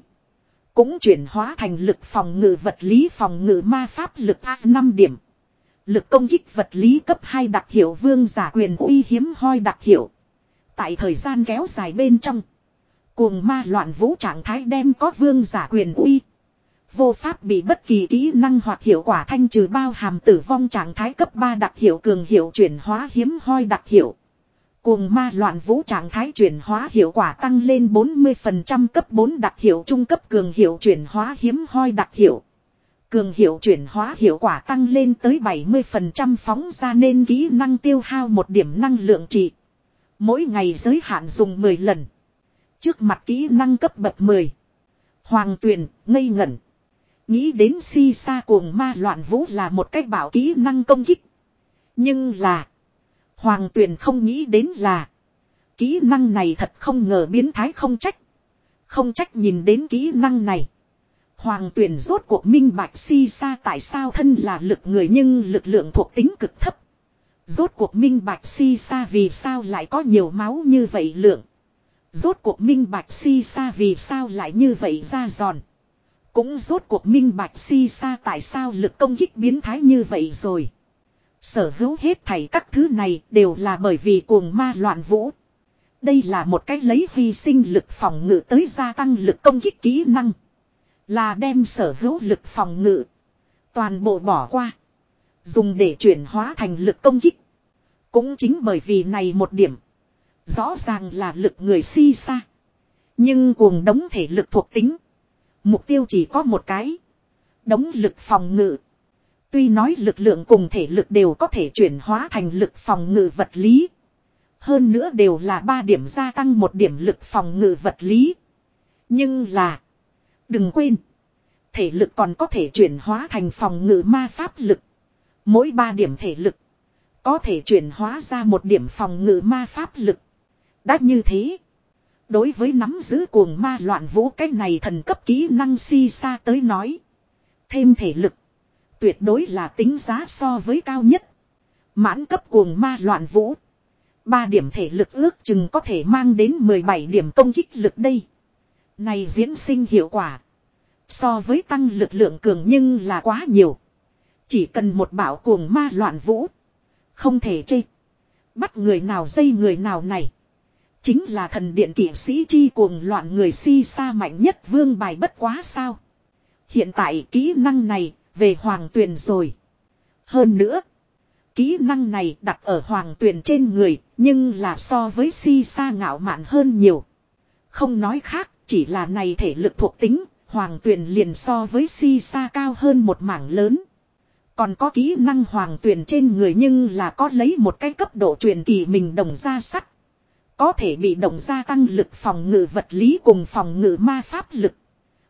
Cũng chuyển hóa thành lực phòng ngự vật lý phòng ngự ma pháp lực A5 điểm. Lực công kích vật lý cấp 2 đặc hiệu vương giả quyền uy hiếm hoi đặc hiệu. Tại thời gian kéo dài bên trong. Cuồng ma loạn vũ trạng thái đem có vương giả quyền uy. Vô pháp bị bất kỳ kỹ năng hoặc hiệu quả thanh trừ bao hàm tử vong trạng thái cấp 3 đặc hiệu cường hiệu chuyển hóa hiếm hoi đặc hiệu. Cuồng ma loạn vũ trạng thái chuyển hóa hiệu quả tăng lên 40% cấp 4 đặc hiệu trung cấp cường hiệu chuyển hóa hiếm hoi đặc hiệu. Cường hiệu chuyển hóa hiệu quả tăng lên tới 70% phóng ra nên kỹ năng tiêu hao một điểm năng lượng trị. Mỗi ngày giới hạn dùng 10 lần. Trước mặt kỹ năng cấp bậc 10. Hoàng tuyển, ngây ngẩn. Nghĩ đến si sa cuồng ma loạn vũ là một cách bảo kỹ năng công kích. Nhưng là. Hoàng tuyển không nghĩ đến là. Kỹ năng này thật không ngờ biến thái không trách. Không trách nhìn đến kỹ năng này. Hoàng tuyển rốt cuộc minh bạch si sa tại sao thân là lực người nhưng lực lượng thuộc tính cực thấp. Rốt cuộc minh bạch si sa vì sao lại có nhiều máu như vậy lượng. Rốt cuộc minh bạch si sa vì sao lại như vậy ra giòn. Cũng rốt cuộc minh bạch si sa tại sao lực công kích biến thái như vậy rồi. Sở hữu hết thảy các thứ này đều là bởi vì cuồng ma loạn vũ. Đây là một cách lấy hy sinh lực phòng ngự tới gia tăng lực công kích kỹ năng. Là đem sở hữu lực phòng ngự. Toàn bộ bỏ qua. Dùng để chuyển hóa thành lực công kích. Cũng chính bởi vì này một điểm. Rõ ràng là lực người si xa. Nhưng cuồng đống thể lực thuộc tính. Mục tiêu chỉ có một cái. Đống lực phòng ngự. Tuy nói lực lượng cùng thể lực đều có thể chuyển hóa thành lực phòng ngự vật lý. Hơn nữa đều là 3 điểm gia tăng một điểm lực phòng ngự vật lý. Nhưng là. Đừng quên. Thể lực còn có thể chuyển hóa thành phòng ngự ma pháp lực. Mỗi 3 điểm thể lực. Có thể chuyển hóa ra một điểm phòng ngự ma pháp lực. Đã như thế. Đối với nắm giữ cuồng ma loạn vũ cái này thần cấp kỹ năng si xa tới nói. Thêm thể lực tuyệt đối là tính giá so với cao nhất. Mãn cấp cuồng ma loạn vũ. ba điểm thể lực ước chừng có thể mang đến 17 điểm công kích lực đây. Này diễn sinh hiệu quả. So với tăng lực lượng cường nhưng là quá nhiều. Chỉ cần một bảo cuồng ma loạn vũ. Không thể chê. Bắt người nào dây người nào này. Chính là thần điện kỷ sĩ chi cuồng loạn người si sa mạnh nhất vương bài bất quá sao. Hiện tại kỹ năng này về hoàng tuyền rồi. Hơn nữa. Kỹ năng này đặt ở hoàng tuyền trên người, nhưng là so với si sa ngạo mạn hơn nhiều. Không nói khác, chỉ là này thể lực thuộc tính, hoàng tuyền liền so với si sa cao hơn một mảng lớn. Còn có kỹ năng hoàng tuyển trên người nhưng là có lấy một cái cấp độ truyền kỳ mình đồng ra sắt. Có thể bị động gia tăng lực phòng ngự vật lý cùng phòng ngự ma pháp lực.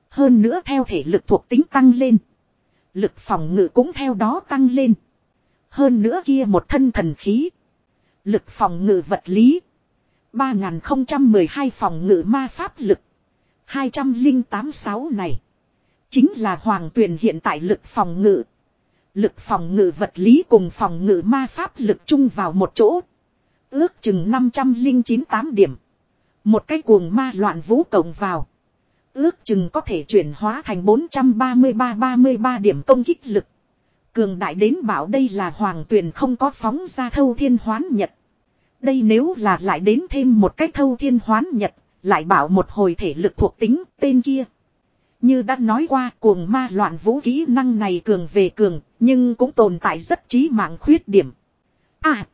Hơn nữa theo thể lực thuộc tính tăng lên. Lực phòng ngự cũng theo đó tăng lên. Hơn nữa kia một thân thần khí. Lực phòng ngự vật lý. 3012 phòng ngự ma pháp lực. 2086 này. Chính là hoàng tuyển hiện tại lực phòng ngự. Lực phòng ngự vật lý cùng phòng ngự ma pháp lực chung vào một chỗ. Ước chừng 5098 điểm. Một cái cuồng ma loạn vũ cộng vào. Ước chừng có thể chuyển hóa thành 433-33 điểm công kích lực. Cường đại đến bảo đây là hoàng tuyển không có phóng ra thâu thiên hoán nhật. Đây nếu là lại đến thêm một cái thâu thiên hoán nhật, lại bảo một hồi thể lực thuộc tính tên kia. Như đã nói qua cuồng ma loạn vũ kỹ năng này cường về cường, nhưng cũng tồn tại rất trí mạng khuyết điểm. À!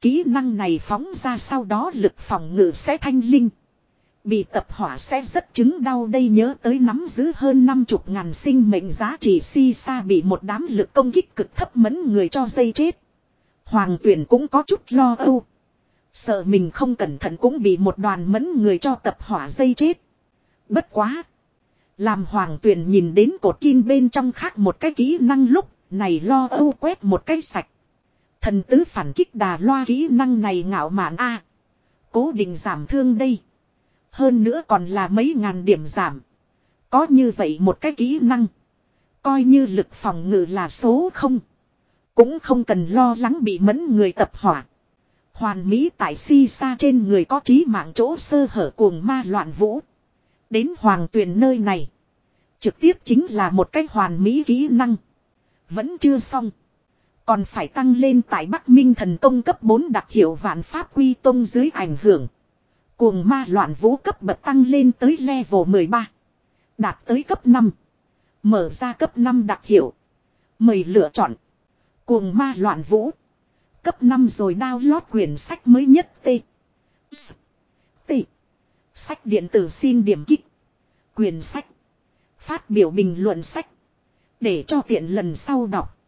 Kỹ năng này phóng ra sau đó lực phòng ngự sẽ thanh linh. Bị tập hỏa sẽ rất chứng đau đây nhớ tới nắm giữ hơn 50 ngàn sinh mệnh giá trị si sa bị một đám lực công kích cực thấp mẫn người cho dây chết. Hoàng tuyển cũng có chút lo âu. Sợ mình không cẩn thận cũng bị một đoàn mẫn người cho tập hỏa dây chết. Bất quá. Làm hoàng tuyển nhìn đến cột kim bên trong khác một cái kỹ năng lúc, này lo âu quét một cái sạch. Thần tứ phản kích đà loa kỹ năng này ngạo mạn a Cố định giảm thương đây. Hơn nữa còn là mấy ngàn điểm giảm. Có như vậy một cái kỹ năng. Coi như lực phòng ngự là số không. Cũng không cần lo lắng bị mẫn người tập hỏa. Hoàn mỹ tại si sa trên người có trí mạng chỗ sơ hở cuồng ma loạn vũ. Đến hoàng tuyền nơi này. Trực tiếp chính là một cái hoàn mỹ kỹ năng. Vẫn chưa xong. Còn phải tăng lên tại Bắc Minh thần công cấp 4 đặc hiệu vạn pháp quy tông dưới ảnh hưởng. Cuồng ma loạn vũ cấp bậc tăng lên tới level 13. Đạt tới cấp 5. Mở ra cấp 5 đặc hiệu. Mời lựa chọn. Cuồng ma loạn vũ. Cấp 5 rồi download quyển sách mới nhất T. S. T. Sách điện tử xin điểm kích. Quyển sách. Phát biểu bình luận sách. Để cho tiện lần sau đọc.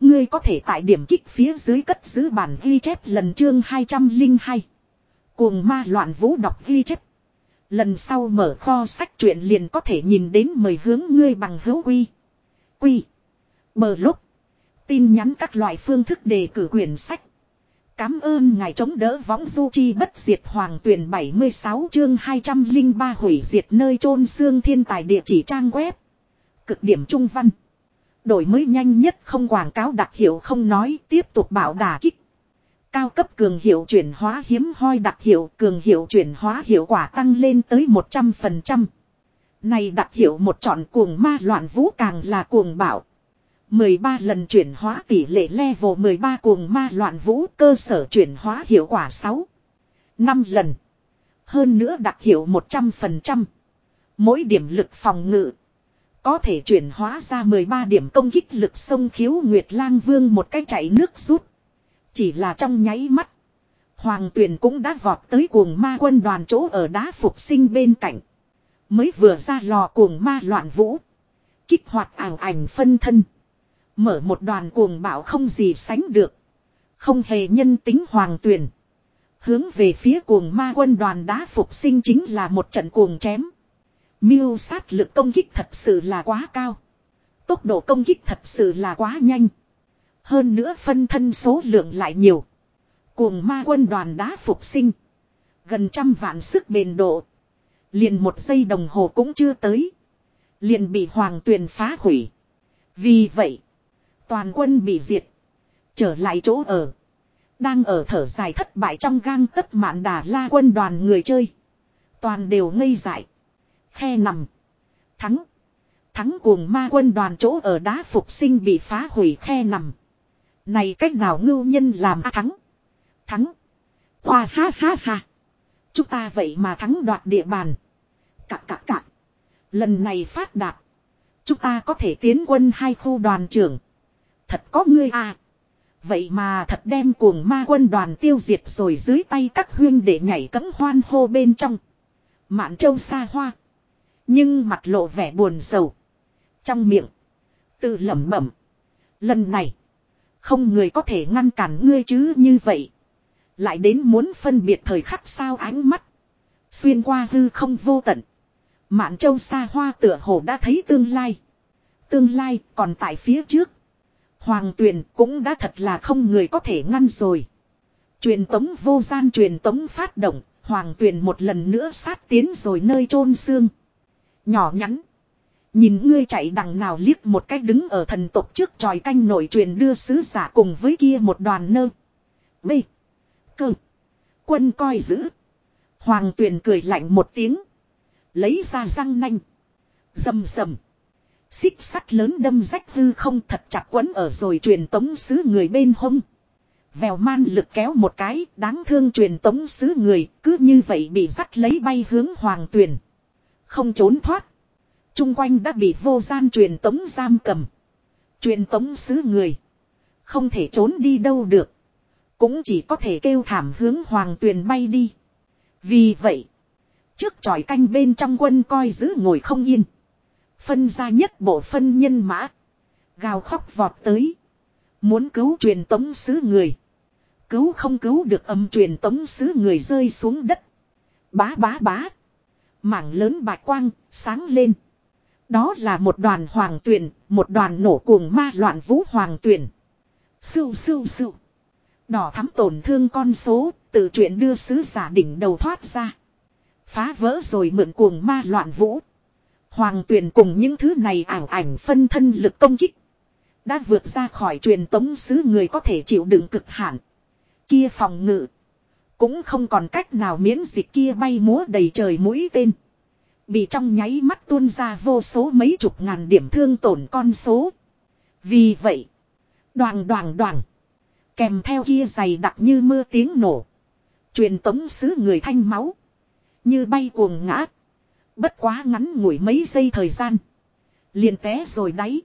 Ngươi có thể tại điểm kích phía dưới cất giữ bản ghi chép lần chương 202. Cuồng ma loạn vũ đọc ghi chép. Lần sau mở kho sách truyện liền có thể nhìn đến mời hướng ngươi bằng hữu quy. Quy. Bờ lúc. Tin nhắn các loại phương thức đề cử quyển sách. Cám ơn ngài chống đỡ võng du chi bất diệt hoàng tuyển 76 chương 203 hủy diệt nơi chôn xương thiên tài địa chỉ trang web. Cực điểm trung văn. Đổi mới nhanh nhất không quảng cáo đặc hiệu không nói, tiếp tục bảo đả kích. Cao cấp cường hiệu chuyển hóa hiếm hoi đặc hiệu cường hiệu chuyển hóa hiệu quả tăng lên tới 100%. Này đặc hiệu một chọn cuồng ma loạn vũ càng là cuồng bảo. 13 lần chuyển hóa tỷ lệ level 13 cuồng ma loạn vũ cơ sở chuyển hóa hiệu quả 6. 5 lần. Hơn nữa đặc hiệu 100%. Mỗi điểm lực phòng ngự. Có thể chuyển hóa ra 13 điểm công kích lực sông khiếu Nguyệt Lang Vương một cách chạy nước rút. Chỉ là trong nháy mắt. Hoàng tuyển cũng đã vọt tới cuồng ma quân đoàn chỗ ở đá phục sinh bên cạnh. Mới vừa ra lò cuồng ma loạn vũ. Kích hoạt ảo ảnh phân thân. Mở một đoàn cuồng bạo không gì sánh được. Không hề nhân tính hoàng tuyển. Hướng về phía cuồng ma quân đoàn đá phục sinh chính là một trận cuồng chém. Miêu sát lực công kích thật sự là quá cao. Tốc độ công kích thật sự là quá nhanh. Hơn nữa phân thân số lượng lại nhiều. Cuồng ma quân đoàn đã phục sinh. Gần trăm vạn sức bền độ. Liền một giây đồng hồ cũng chưa tới. Liền bị hoàng tuyền phá hủy. Vì vậy. Toàn quân bị diệt. Trở lại chỗ ở. Đang ở thở dài thất bại trong gang tất mạn đà la quân đoàn người chơi. Toàn đều ngây dại. Khe nằm. Thắng. Thắng cuồng ma quân đoàn chỗ ở đá phục sinh bị phá hủy khe nằm. Này cách nào ngưu nhân làm a thắng. Thắng. Hoa ha ha ha. Chúng ta vậy mà thắng đoạt địa bàn. Cạc cạc cạc. Lần này phát đạt. Chúng ta có thể tiến quân hai khu đoàn trưởng. Thật có ngươi à. Vậy mà thật đem cuồng ma quân đoàn tiêu diệt rồi dưới tay các huyên để nhảy cấm hoan hô bên trong. Mạn châu xa hoa. Nhưng mặt lộ vẻ buồn sầu. Trong miệng. Tự lẩm bẩm. Lần này. Không người có thể ngăn cản ngươi chứ như vậy. Lại đến muốn phân biệt thời khắc sao ánh mắt. Xuyên qua hư không vô tận. Mạn châu xa hoa tựa hồ đã thấy tương lai. Tương lai còn tại phía trước. Hoàng tuyền cũng đã thật là không người có thể ngăn rồi. Truyền tống vô gian truyền tống phát động. Hoàng tuyền một lần nữa sát tiến rồi nơi chôn xương. Nhỏ nhắn. Nhìn ngươi chạy đằng nào liếc một cách đứng ở thần tộc trước tròi canh nổi truyền đưa sứ giả cùng với kia một đoàn nơ. bê Cơ. Quân coi giữ. Hoàng tuyền cười lạnh một tiếng. Lấy ra răng nanh. Dầm dầm. Xích sắt lớn đâm rách hư không thật chặt quấn ở rồi truyền tống sứ người bên hông. Vèo man lực kéo một cái, đáng thương truyền tống sứ người cứ như vậy bị dắt lấy bay hướng hoàng tuyền. Không trốn thoát. Trung quanh đã bị vô gian truyền tống giam cầm. Truyền tống sứ người. Không thể trốn đi đâu được. Cũng chỉ có thể kêu thảm hướng hoàng tuyền bay đi. Vì vậy. Trước tròi canh bên trong quân coi giữ ngồi không yên. Phân ra nhất bộ phân nhân mã. Gào khóc vọt tới. Muốn cứu truyền tống sứ người. Cứu không cứu được âm truyền tống sứ người rơi xuống đất. Bá bá bá. Mảng lớn bạch quang, sáng lên. Đó là một đoàn hoàng tuyển, một đoàn nổ cuồng ma loạn vũ hoàng tuyển. Sưu sưu sưu. Đỏ thắm tổn thương con số, tự chuyện đưa sứ giả đỉnh đầu thoát ra. Phá vỡ rồi mượn cuồng ma loạn vũ. Hoàng tuyển cùng những thứ này ảnh ảnh phân thân lực công kích. Đã vượt ra khỏi truyền tống sứ người có thể chịu đựng cực hạn. Kia phòng ngự. Cũng không còn cách nào miễn dịch kia bay múa đầy trời mũi tên. Bị trong nháy mắt tuôn ra vô số mấy chục ngàn điểm thương tổn con số. Vì vậy. Đoàn đoàn đoàn. Kèm theo kia dày đặc như mưa tiếng nổ. Truyền tống sứ người thanh máu. Như bay cuồng ngã. Bất quá ngắn ngủi mấy giây thời gian. Liền té rồi đáy.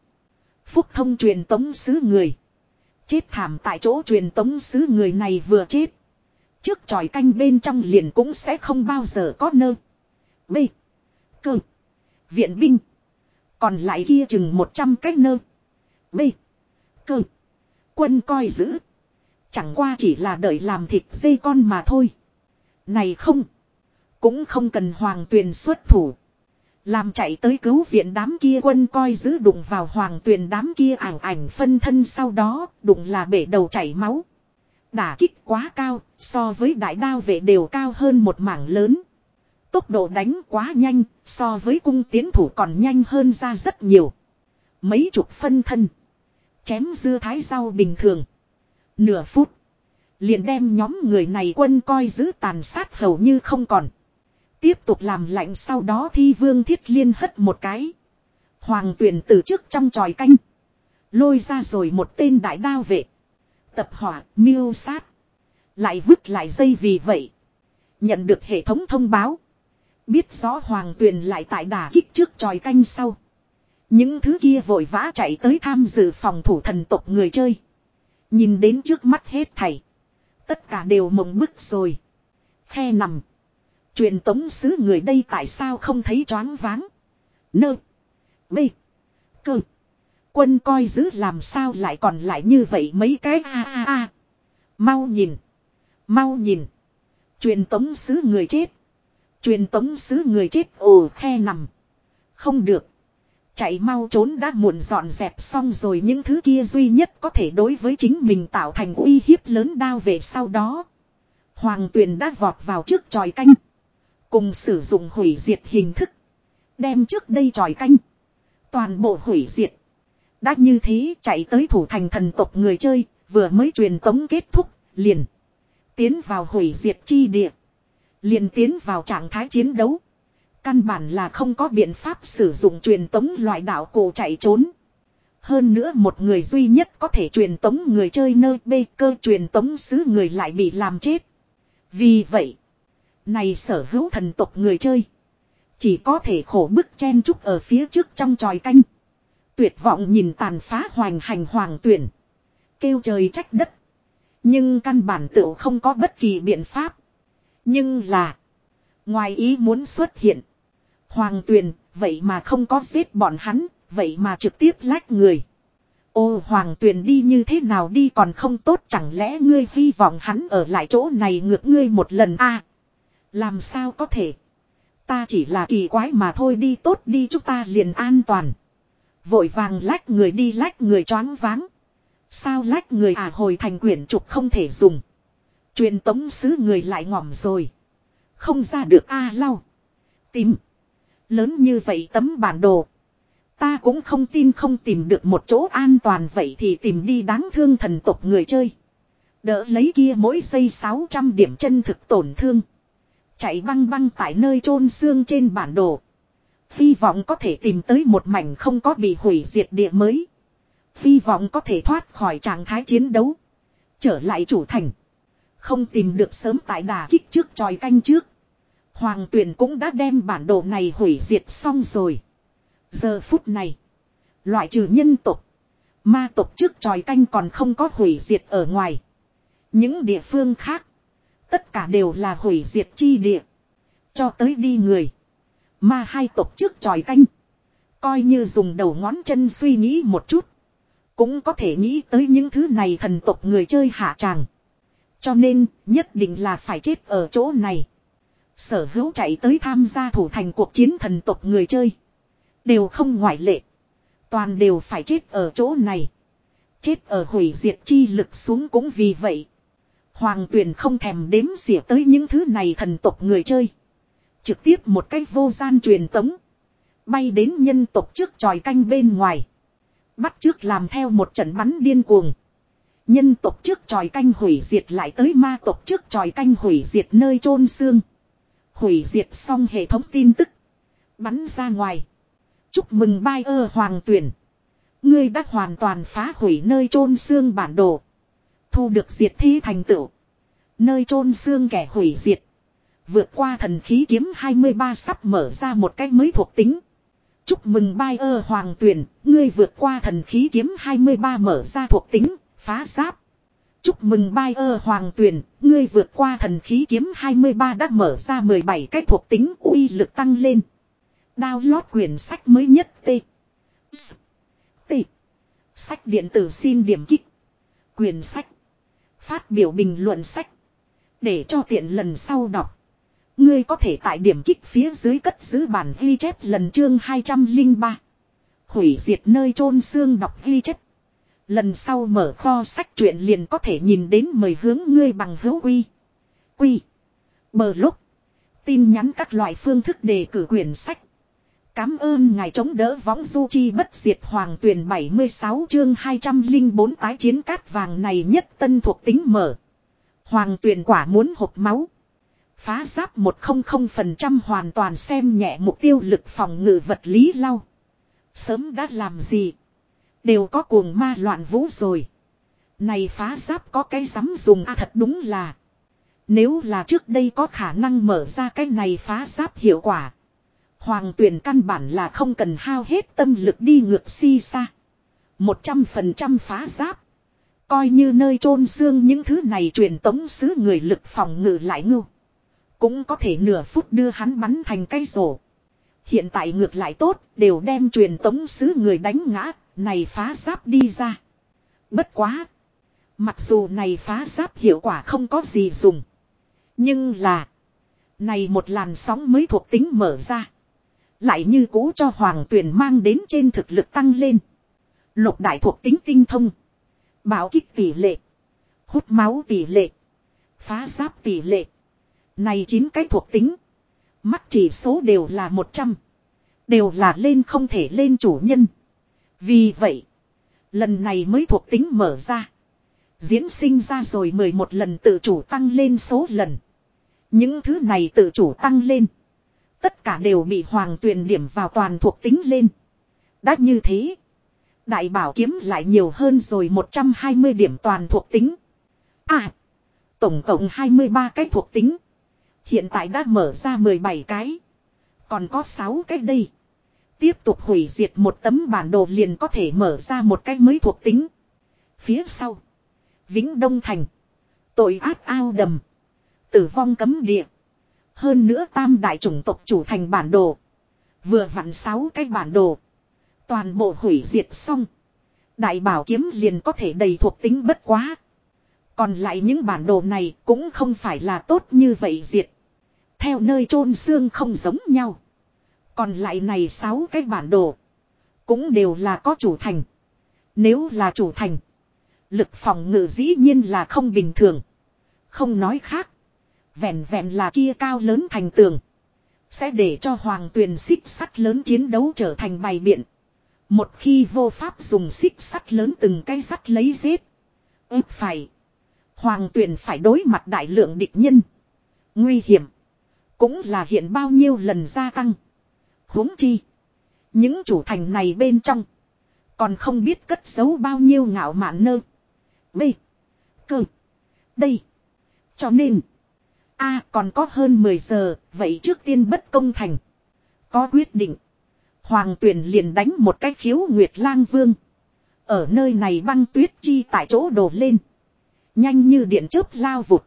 Phúc thông truyền tống sứ người. Chết thảm tại chỗ truyền tống sứ người này vừa chết. Trước tròi canh bên trong liền cũng sẽ không bao giờ có nơ. Bê. Cơ. Viện binh. Còn lại kia chừng 100 cái nơ. B. Cơ. Quân coi giữ. Chẳng qua chỉ là đợi làm thịt dây con mà thôi. Này không. Cũng không cần hoàng tuyền xuất thủ. Làm chạy tới cứu viện đám kia quân coi giữ đụng vào hoàng tuyền đám kia ảnh ảnh phân thân sau đó đụng là bể đầu chảy máu. Đả kích quá cao, so với đại đao vệ đều cao hơn một mảng lớn. Tốc độ đánh quá nhanh, so với cung tiến thủ còn nhanh hơn ra rất nhiều. Mấy chục phân thân. Chém dưa thái rau bình thường. Nửa phút. Liền đem nhóm người này quân coi giữ tàn sát hầu như không còn. Tiếp tục làm lạnh sau đó thi vương thiết liên hất một cái. Hoàng tuyển từ trước trong tròi canh. Lôi ra rồi một tên đại đao vệ. Tập hỏa, miêu sát. Lại vứt lại dây vì vậy. Nhận được hệ thống thông báo. Biết rõ hoàng tuyền lại tại đà kích trước tròi canh sau. Những thứ kia vội vã chạy tới tham dự phòng thủ thần tộc người chơi. Nhìn đến trước mắt hết thảy. Tất cả đều mộng bức rồi. Khe nằm. Truyền tống sứ người đây tại sao không thấy choáng váng. Nơ. Bê. Cơ. Quân coi giữ làm sao lại còn lại như vậy mấy cái a a a. Mau nhìn. Mau nhìn. Truyền tống sứ người chết. Truyền tống sứ người chết ồ khe nằm. Không được. Chạy mau trốn đã muộn dọn dẹp xong rồi những thứ kia duy nhất có thể đối với chính mình tạo thành uy hiếp lớn đao về sau đó. Hoàng tuyền đã vọt vào trước tròi canh. Cùng sử dụng hủy diệt hình thức. Đem trước đây tròi canh. Toàn bộ hủy diệt. Đã như thế chạy tới thủ thành thần tộc người chơi, vừa mới truyền tống kết thúc, liền. Tiến vào hủy diệt chi địa. Liền tiến vào trạng thái chiến đấu. Căn bản là không có biện pháp sử dụng truyền tống loại đạo cổ chạy trốn. Hơn nữa một người duy nhất có thể truyền tống người chơi nơi bê cơ truyền tống xứ người lại bị làm chết. Vì vậy, này sở hữu thần tộc người chơi. Chỉ có thể khổ bức chen chúc ở phía trước trong tròi canh. Tuyệt vọng nhìn tàn phá hoành hành hoàng tuyển. Kêu trời trách đất. Nhưng căn bản tựu không có bất kỳ biện pháp. Nhưng là. Ngoài ý muốn xuất hiện. Hoàng tuyền, vậy mà không có giết bọn hắn, vậy mà trực tiếp lách người. Ô hoàng tuyền đi như thế nào đi còn không tốt chẳng lẽ ngươi hy vọng hắn ở lại chỗ này ngược ngươi một lần a Làm sao có thể. Ta chỉ là kỳ quái mà thôi đi tốt đi chúng ta liền an toàn. Vội vàng lách người đi lách người choáng váng. Sao lách người à hồi thành quyển trục không thể dùng. Truyền tống sứ người lại ngỏm rồi. Không ra được a lau. Tìm. Lớn như vậy tấm bản đồ. Ta cũng không tin không tìm được một chỗ an toàn vậy thì tìm đi đáng thương thần tộc người chơi. Đỡ lấy kia mỗi giây 600 điểm chân thực tổn thương. Chạy băng băng tại nơi chôn xương trên bản đồ. Hy vọng có thể tìm tới một mảnh không có bị hủy diệt địa mới. Hy vọng có thể thoát khỏi trạng thái chiến đấu. Trở lại chủ thành. Không tìm được sớm tại đà kích trước tròi canh trước. Hoàng tuyển cũng đã đem bản đồ này hủy diệt xong rồi. Giờ phút này. Loại trừ nhân tộc. Ma tộc trước tròi canh còn không có hủy diệt ở ngoài. Những địa phương khác. Tất cả đều là hủy diệt chi địa. Cho tới đi người. Ma hai tộc trước tròi canh. Coi như dùng đầu ngón chân suy nghĩ một chút. Cũng có thể nghĩ tới những thứ này thần tộc người chơi hạ tràng. Cho nên, nhất định là phải chết ở chỗ này. Sở hữu chạy tới tham gia thủ thành cuộc chiến thần tộc người chơi. Đều không ngoại lệ. Toàn đều phải chết ở chỗ này. Chết ở hủy diệt chi lực xuống cũng vì vậy. Hoàng tuyển không thèm đếm xỉa tới những thứ này thần tộc người chơi. Trực tiếp một cách vô gian truyền tống. Bay đến nhân tộc trước tròi canh bên ngoài. Bắt trước làm theo một trận bắn điên cuồng. Nhân tộc trước tròi canh hủy diệt lại tới ma tộc trước tròi canh hủy diệt nơi chôn xương. Hủy diệt xong hệ thống tin tức. Bắn ra ngoài. Chúc mừng bai ơ hoàng tuyển. Ngươi đã hoàn toàn phá hủy nơi chôn xương bản đồ. Thu được diệt thi thành tựu. Nơi chôn xương kẻ hủy diệt. Vượt qua thần khí kiếm 23 sắp mở ra một cách mới thuộc tính. Chúc mừng bai ơ hoàng tuyển, ngươi vượt qua thần khí kiếm 23 mở ra thuộc tính, phá giáp. Chúc mừng bai ơ hoàng tuyển, ngươi vượt qua thần khí kiếm 23 đã mở ra 17 cái thuộc tính uy lực tăng lên. Download quyển sách mới nhất T. S. T. Sách điện tử xin điểm kích. Quyển sách. Phát biểu bình luận sách. Để cho tiện lần sau đọc. Ngươi có thể tại điểm kích phía dưới cất giữ bản ghi chép lần chương 203. Hủy diệt nơi chôn xương đọc ghi chép. Lần sau mở kho sách truyện liền có thể nhìn đến mời hướng ngươi bằng hữu quy. Quy. Bờ lúc. Tin nhắn các loại phương thức đề cử quyển sách. Cám ơn ngài chống đỡ võng du chi bất diệt hoàng tuyển 76 chương 204 tái chiến cát vàng này nhất tân thuộc tính mở. Hoàng tuyển quả muốn hộp máu. Phá giáp 100% hoàn toàn xem nhẹ mục tiêu lực phòng ngự vật lý lau. Sớm đã làm gì? Đều có cuồng ma loạn vũ rồi. Này phá giáp có cái dám dùng a thật đúng là. Nếu là trước đây có khả năng mở ra cái này phá giáp hiệu quả. Hoàng tuyển căn bản là không cần hao hết tâm lực đi ngược si xa. Một trăm phần trăm phá giáp. Coi như nơi chôn xương những thứ này truyền tống xứ người lực phòng ngự lại ngưu. Cũng có thể nửa phút đưa hắn bắn thành cây rổ. Hiện tại ngược lại tốt, đều đem truyền tống sứ người đánh ngã, này phá giáp đi ra. Bất quá. Mặc dù này phá giáp hiệu quả không có gì dùng. Nhưng là. Này một làn sóng mới thuộc tính mở ra. Lại như cũ cho hoàng tuyển mang đến trên thực lực tăng lên. Lục đại thuộc tính tinh thông. Bảo kích tỷ lệ. Hút máu tỷ lệ. Phá giáp tỷ lệ. Này chín cái thuộc tính. Mắt chỉ số đều là 100. Đều là lên không thể lên chủ nhân. Vì vậy. Lần này mới thuộc tính mở ra. Diễn sinh ra rồi 11 lần tự chủ tăng lên số lần. Những thứ này tự chủ tăng lên. Tất cả đều bị hoàng tuyền điểm vào toàn thuộc tính lên. Đã như thế. Đại bảo kiếm lại nhiều hơn rồi 120 điểm toàn thuộc tính. À. Tổng cộng 23 cái thuộc tính. Hiện tại đã mở ra 17 cái. Còn có 6 cái đây. Tiếp tục hủy diệt một tấm bản đồ liền có thể mở ra một cái mới thuộc tính. Phía sau. Vĩnh Đông Thành. Tội ác ao đầm. Tử vong cấm địa. Hơn nữa tam đại chủng tộc chủ thành bản đồ. Vừa vặn sáu cái bản đồ. Toàn bộ hủy diệt xong. Đại bảo kiếm liền có thể đầy thuộc tính bất quá. Còn lại những bản đồ này cũng không phải là tốt như vậy diệt. Theo nơi chôn xương không giống nhau. Còn lại này sáu cái bản đồ. Cũng đều là có chủ thành. Nếu là chủ thành. Lực phòng ngự dĩ nhiên là không bình thường. Không nói khác. Vẹn vẹn là kia cao lớn thành tường. Sẽ để cho hoàng tuyền xích sắt lớn chiến đấu trở thành bài biện. Một khi vô pháp dùng xích sắt lớn từng cây sắt lấy giết. ức phải. Hoàng tuyền phải đối mặt đại lượng địch nhân. Nguy hiểm. Cũng là hiện bao nhiêu lần gia tăng huống chi. Những chủ thành này bên trong. Còn không biết cất giấu bao nhiêu ngạo mạn nơ. B. Cơ. Đây. Cho nên. a còn có hơn 10 giờ. Vậy trước tiên bất công thành. Có quyết định. Hoàng tuyển liền đánh một cái khiếu Nguyệt Lang Vương. Ở nơi này băng tuyết chi tại chỗ đổ lên. Nhanh như điện chớp lao vụt.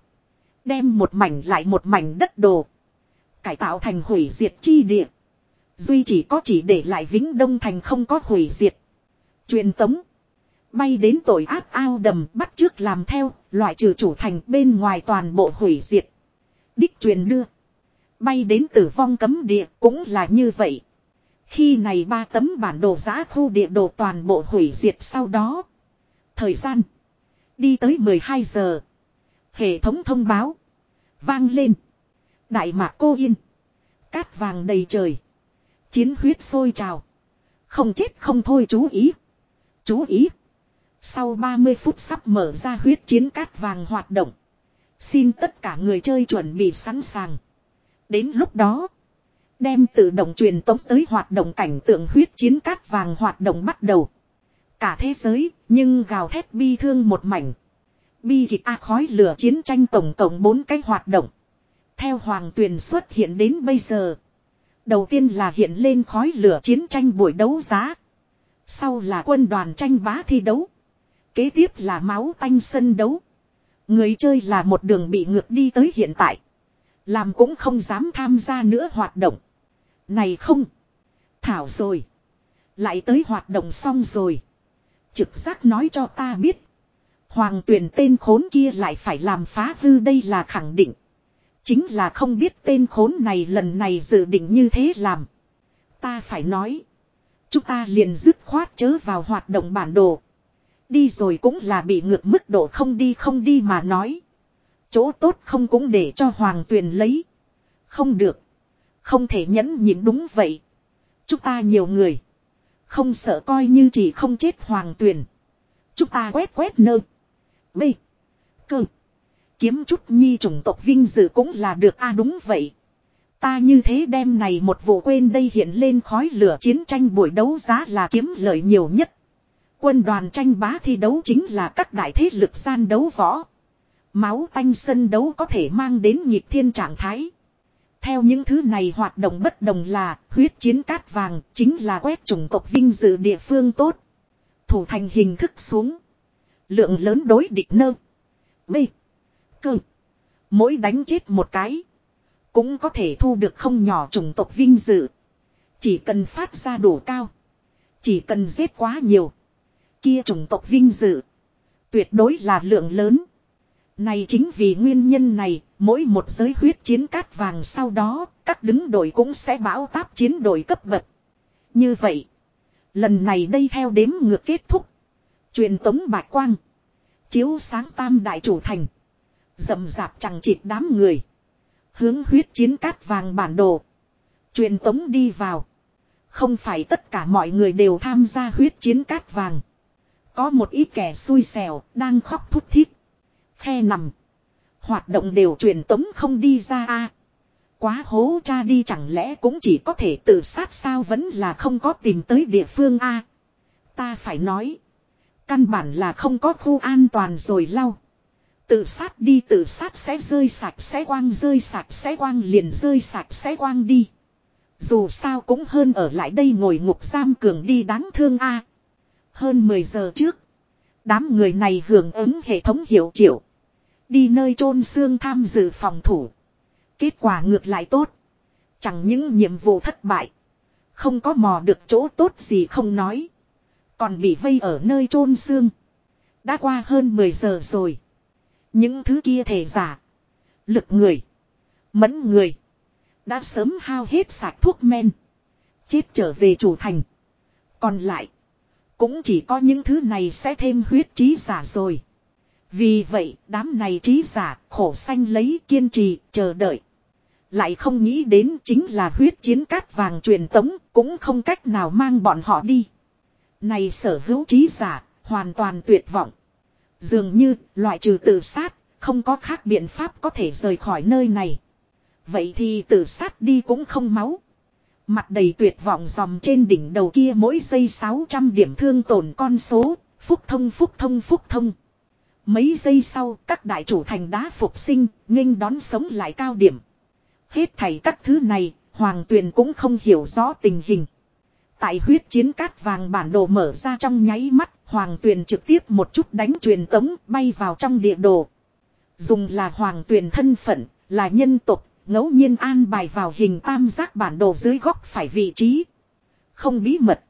Đem một mảnh lại một mảnh đất đồ. Cải tạo thành hủy diệt chi địa. Duy chỉ có chỉ để lại Vĩnh Đông Thành không có hủy diệt. Truyền tống. Bay đến tội ác ao đầm bắt trước làm theo, loại trừ chủ thành bên ngoài toàn bộ hủy diệt. Đích truyền đưa. Bay đến tử vong cấm địa cũng là như vậy. Khi này ba tấm bản đồ giã khu địa đồ toàn bộ hủy diệt sau đó. Thời gian. Đi tới 12 giờ. Hệ thống thông báo. Vang lên. Đại mạc cô yên. Cát vàng đầy trời. Chiến huyết sôi trào. Không chết không thôi chú ý. Chú ý. Sau 30 phút sắp mở ra huyết chiến cát vàng hoạt động. Xin tất cả người chơi chuẩn bị sẵn sàng. Đến lúc đó. Đem tự động truyền tống tới hoạt động cảnh tượng huyết chiến cát vàng hoạt động bắt đầu. Cả thế giới, nhưng gào thét bi thương một mảnh. Bi kịch A khói lửa chiến tranh tổng cộng 4 cái hoạt động. Theo hoàng tuyền xuất hiện đến bây giờ. Đầu tiên là hiện lên khói lửa chiến tranh buổi đấu giá. Sau là quân đoàn tranh bá thi đấu. Kế tiếp là máu tanh sân đấu. Người chơi là một đường bị ngược đi tới hiện tại. Làm cũng không dám tham gia nữa hoạt động. Này không. Thảo rồi. Lại tới hoạt động xong rồi. Trực giác nói cho ta biết. Hoàng tuyển tên khốn kia lại phải làm phá hư đây là khẳng định. Chính là không biết tên khốn này lần này dự định như thế làm. Ta phải nói. Chúng ta liền dứt khoát chớ vào hoạt động bản đồ. Đi rồi cũng là bị ngược mức độ không đi không đi mà nói. Chỗ tốt không cũng để cho hoàng tuyền lấy. Không được. Không thể nhẫn nhịn đúng vậy. Chúng ta nhiều người. Không sợ coi như chỉ không chết hoàng tuyền. Chúng ta quét quét nơ. B. Cơ. Kiếm chút nhi chủng tộc vinh dự cũng là được a đúng vậy. Ta như thế đem này một vụ quên đây hiện lên khói lửa chiến tranh buổi đấu giá là kiếm lợi nhiều nhất. Quân đoàn tranh bá thi đấu chính là các đại thế lực gian đấu võ. Máu tanh sân đấu có thể mang đến nhịp thiên trạng thái. Theo những thứ này hoạt động bất đồng là, huyết chiến cát vàng chính là quét chủng tộc vinh dự địa phương tốt. Thủ thành hình thức xuống. Lượng lớn đối địch nơ. B. Cơ. Mỗi đánh chết một cái. Cũng có thể thu được không nhỏ chủng tộc vinh dự. Chỉ cần phát ra đủ cao. Chỉ cần giết quá nhiều. Kia chủng tộc vinh dự. Tuyệt đối là lượng lớn. Này chính vì nguyên nhân này, mỗi một giới huyết chiến cát vàng sau đó, các đứng đội cũng sẽ bão táp chiến đội cấp bậc. Như vậy, lần này đây theo đếm ngược kết thúc. Truyền tống bạch quang. Chiếu sáng tam đại chủ thành. Dầm dạp chẳng chịt đám người. Hướng huyết chiến cát vàng bản đồ. Truyền tống đi vào. Không phải tất cả mọi người đều tham gia huyết chiến cát vàng. Có một ít kẻ xui xẻo đang khóc thút thít. Khe nằm. Hoạt động đều truyền tống không đi ra a Quá hố cha đi chẳng lẽ cũng chỉ có thể tự sát sao vẫn là không có tìm tới địa phương a Ta phải nói. Căn bản là không có khu an toàn rồi lau. Tự sát đi, tự sát sẽ rơi sạch sẽ quang, rơi sạch sẽ quang liền rơi sạch sẽ quang đi. Dù sao cũng hơn ở lại đây ngồi ngục giam cường đi đáng thương a Hơn 10 giờ trước. Đám người này hưởng ứng hệ thống hiệu triệu. Đi nơi chôn xương tham dự phòng thủ. Kết quả ngược lại tốt. Chẳng những nhiệm vụ thất bại. Không có mò được chỗ tốt gì không nói. Còn bị vây ở nơi chôn xương. Đã qua hơn 10 giờ rồi. Những thứ kia thể giả. Lực người. Mẫn người. Đã sớm hao hết sạch thuốc men. Chết trở về chủ thành. Còn lại. Cũng chỉ có những thứ này sẽ thêm huyết trí giả rồi. Vì vậy, đám này trí giả khổ sanh lấy kiên trì, chờ đợi. Lại không nghĩ đến chính là huyết chiến cát vàng truyền tống cũng không cách nào mang bọn họ đi. Này sở hữu trí giả, hoàn toàn tuyệt vọng. Dường như loại trừ tự sát không có khác biện pháp có thể rời khỏi nơi này. Vậy thì tự sát đi cũng không máu. Mặt đầy tuyệt vọng dòm trên đỉnh đầu kia mỗi giây 600 điểm thương tổn con số, phúc thông phúc thông phúc thông. Mấy giây sau, các đại chủ thành đá phục sinh, nghênh đón sống lại cao điểm. Hết thảy các thứ này, Hoàng Tuyền cũng không hiểu rõ tình hình. Tại huyết chiến cát vàng bản đồ mở ra trong nháy mắt, Hoàng Tuyền trực tiếp một chút đánh truyền tống bay vào trong địa đồ. Dùng là Hoàng Tuyền thân phận, là nhân tục, ngẫu nhiên an bài vào hình tam giác bản đồ dưới góc phải vị trí. Không bí mật.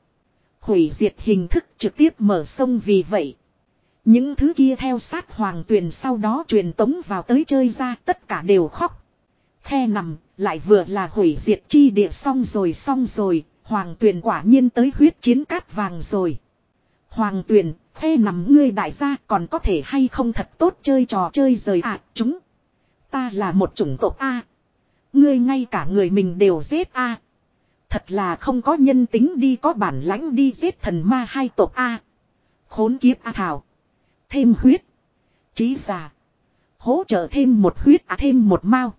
Hủy diệt hình thức trực tiếp mở sông vì vậy. Những thứ kia theo sát hoàng tuyền sau đó truyền tống vào tới chơi ra tất cả đều khóc. Khe nằm, lại vừa là hủy diệt chi địa xong rồi xong rồi, hoàng tuyền quả nhiên tới huyết chiến cát vàng rồi. Hoàng tuyền, khoe nằm ngươi đại gia còn có thể hay không thật tốt chơi trò chơi rời ạ à, chúng. Ta là một chủng tộc A. Ngươi ngay cả người mình đều giết a. Thật là không có nhân tính đi có bản lãnh đi giết thần ma hai tộc a. Khốn kiếp a thảo. Thêm huyết. Chí già. Hỗ trợ thêm một huyết à thêm một mao.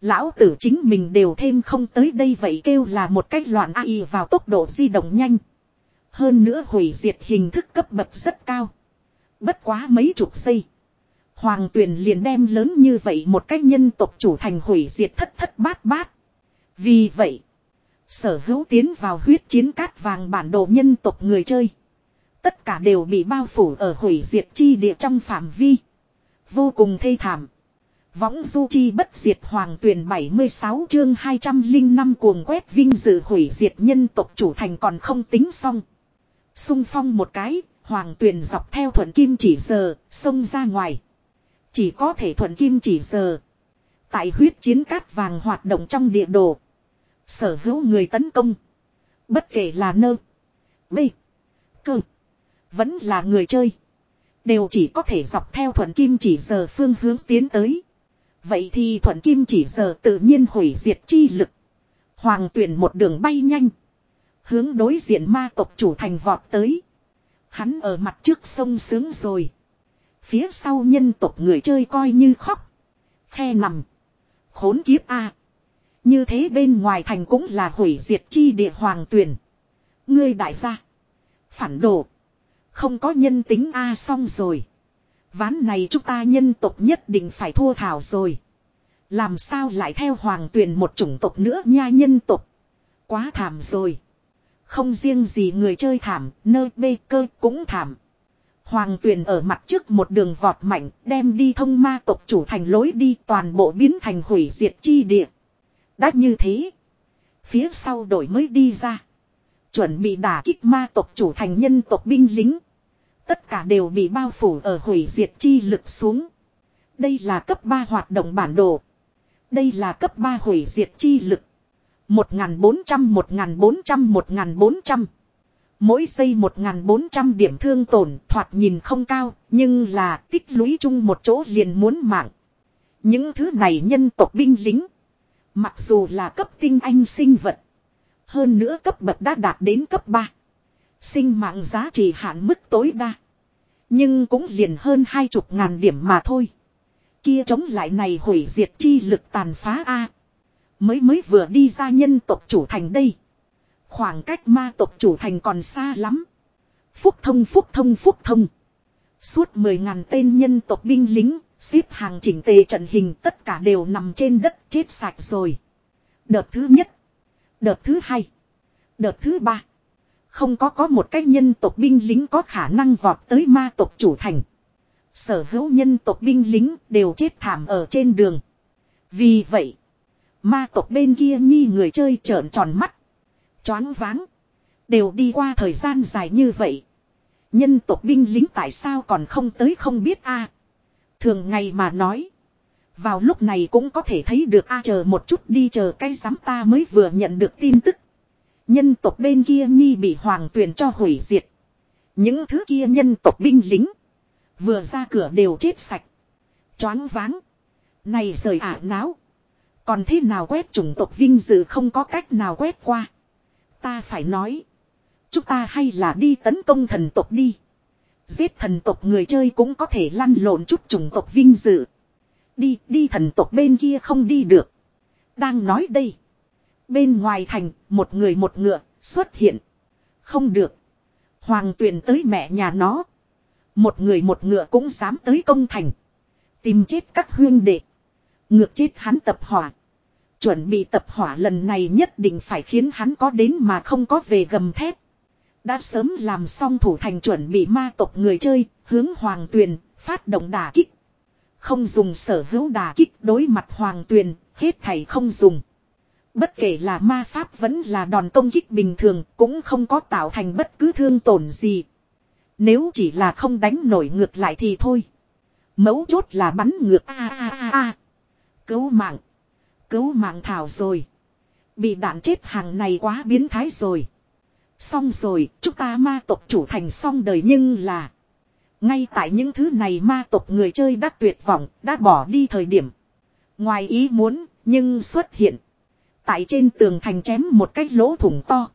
Lão tử chính mình đều thêm không tới đây vậy kêu là một cách loạn AI vào tốc độ di động nhanh. Hơn nữa hủy diệt hình thức cấp bậc rất cao. Bất quá mấy chục giây. Hoàng tuyền liền đem lớn như vậy một cách nhân tộc chủ thành hủy diệt thất thất bát bát. Vì vậy, sở hữu tiến vào huyết chiến cát vàng bản đồ nhân tộc người chơi. Tất cả đều bị bao phủ ở hủy diệt chi địa trong phạm vi. Vô cùng thê thảm. Võng du chi bất diệt hoàng tuyển 76 chương 205 cuồng quét vinh dự hủy diệt nhân tộc chủ thành còn không tính xong. Xung phong một cái, hoàng tuyền dọc theo thuận kim chỉ giờ, xông ra ngoài. Chỉ có thể thuận kim chỉ giờ. Tại huyết chiến cát vàng hoạt động trong địa đồ. Sở hữu người tấn công. Bất kể là nơ. B. Cơ. Vẫn là người chơi. Đều chỉ có thể dọc theo thuận kim chỉ giờ phương hướng tiến tới. Vậy thì thuận kim chỉ giờ tự nhiên hủy diệt chi lực. Hoàng tuyển một đường bay nhanh. Hướng đối diện ma tộc chủ thành vọt tới. Hắn ở mặt trước sông sướng rồi. Phía sau nhân tộc người chơi coi như khóc. Khe nằm. Khốn kiếp a Như thế bên ngoài thành cũng là hủy diệt chi địa hoàng tuyển. Ngươi đại gia. Phản đồ. Không có nhân tính a xong rồi. Ván này chúng ta nhân tộc nhất định phải thua thảo rồi. Làm sao lại theo hoàng tuyển một chủng tộc nữa nha nhân tộc. Quá thảm rồi. Không riêng gì người chơi thảm, nơi bê cơ cũng thảm. Hoàng tuyền ở mặt trước một đường vọt mạnh, đem đi thông ma tộc chủ thành lối đi toàn bộ biến thành hủy diệt chi địa. Đã như thế. Phía sau đổi mới đi ra. Chuẩn bị đả kích ma tộc chủ thành nhân tộc binh lính. Tất cả đều bị bao phủ ở hủy diệt chi lực xuống. Đây là cấp 3 hoạt động bản đồ. Đây là cấp 3 hủy diệt chi lực. 1400 1400 1400 Mỗi giây 1.400 điểm thương tổn thoạt nhìn không cao, nhưng là tích lũy chung một chỗ liền muốn mạng. Những thứ này nhân tộc binh lính. Mặc dù là cấp tinh anh sinh vật. Hơn nữa cấp bậc đã đạt đến cấp 3. Sinh mạng giá trị hạn mức tối đa. Nhưng cũng liền hơn hai chục ngàn điểm mà thôi. Kia chống lại này hủy diệt chi lực tàn phá A. Mới mới vừa đi ra nhân tộc chủ thành đây. Khoảng cách ma tộc chủ thành còn xa lắm. Phúc thông phúc thông phúc thông. Suốt mười ngàn tên nhân tộc binh lính, xếp hàng chỉnh tề trận hình tất cả đều nằm trên đất chết sạch rồi. Đợt thứ nhất. Đợt thứ hai. Đợt thứ ba. Không có có một cái nhân tộc binh lính có khả năng vọt tới ma tộc chủ thành. Sở hữu nhân tộc binh lính đều chết thảm ở trên đường. Vì vậy, ma tộc bên kia nhi người chơi trợn tròn mắt. Choáng váng. Đều đi qua thời gian dài như vậy. Nhân tộc binh lính tại sao còn không tới không biết a Thường ngày mà nói. Vào lúc này cũng có thể thấy được a chờ một chút đi chờ cái giám ta mới vừa nhận được tin tức. Nhân tộc bên kia nhi bị hoàng tuyền cho hủy diệt. Những thứ kia nhân tộc binh lính. Vừa ra cửa đều chết sạch. Choáng váng. Này rời ả náo. Còn thế nào quét chủng tộc vinh dự không có cách nào quét qua. Ta phải nói. Chúng ta hay là đi tấn công thần tộc đi. Giết thần tộc người chơi cũng có thể lăn lộn chút chủng tộc vinh dự. Đi, đi thần tộc bên kia không đi được. Đang nói đây. Bên ngoài thành, một người một ngựa, xuất hiện. Không được. Hoàng tuyển tới mẹ nhà nó. Một người một ngựa cũng dám tới công thành. Tìm chết các huyên đệ. Ngược chết hắn tập hỏa. Chuẩn bị tập hỏa lần này nhất định phải khiến hắn có đến mà không có về gầm thép. Đã sớm làm xong thủ thành chuẩn bị ma tộc người chơi, hướng hoàng tuyền, phát động đả kích. Không dùng sở hữu đả kích đối mặt hoàng tuyền, hết thảy không dùng. Bất kể là ma pháp vẫn là đòn công kích bình thường, cũng không có tạo thành bất cứ thương tổn gì. Nếu chỉ là không đánh nổi ngược lại thì thôi. Mấu chốt là bắn ngược a a a a. Cứu mạng. Cứu mạng thảo rồi. Bị đạn chết hàng này quá biến thái rồi. Xong rồi, chúng ta ma tộc chủ thành xong đời nhưng là. Ngay tại những thứ này ma tộc người chơi đã tuyệt vọng, đã bỏ đi thời điểm. Ngoài ý muốn, nhưng xuất hiện. Tại trên tường thành chém một cái lỗ thủng to.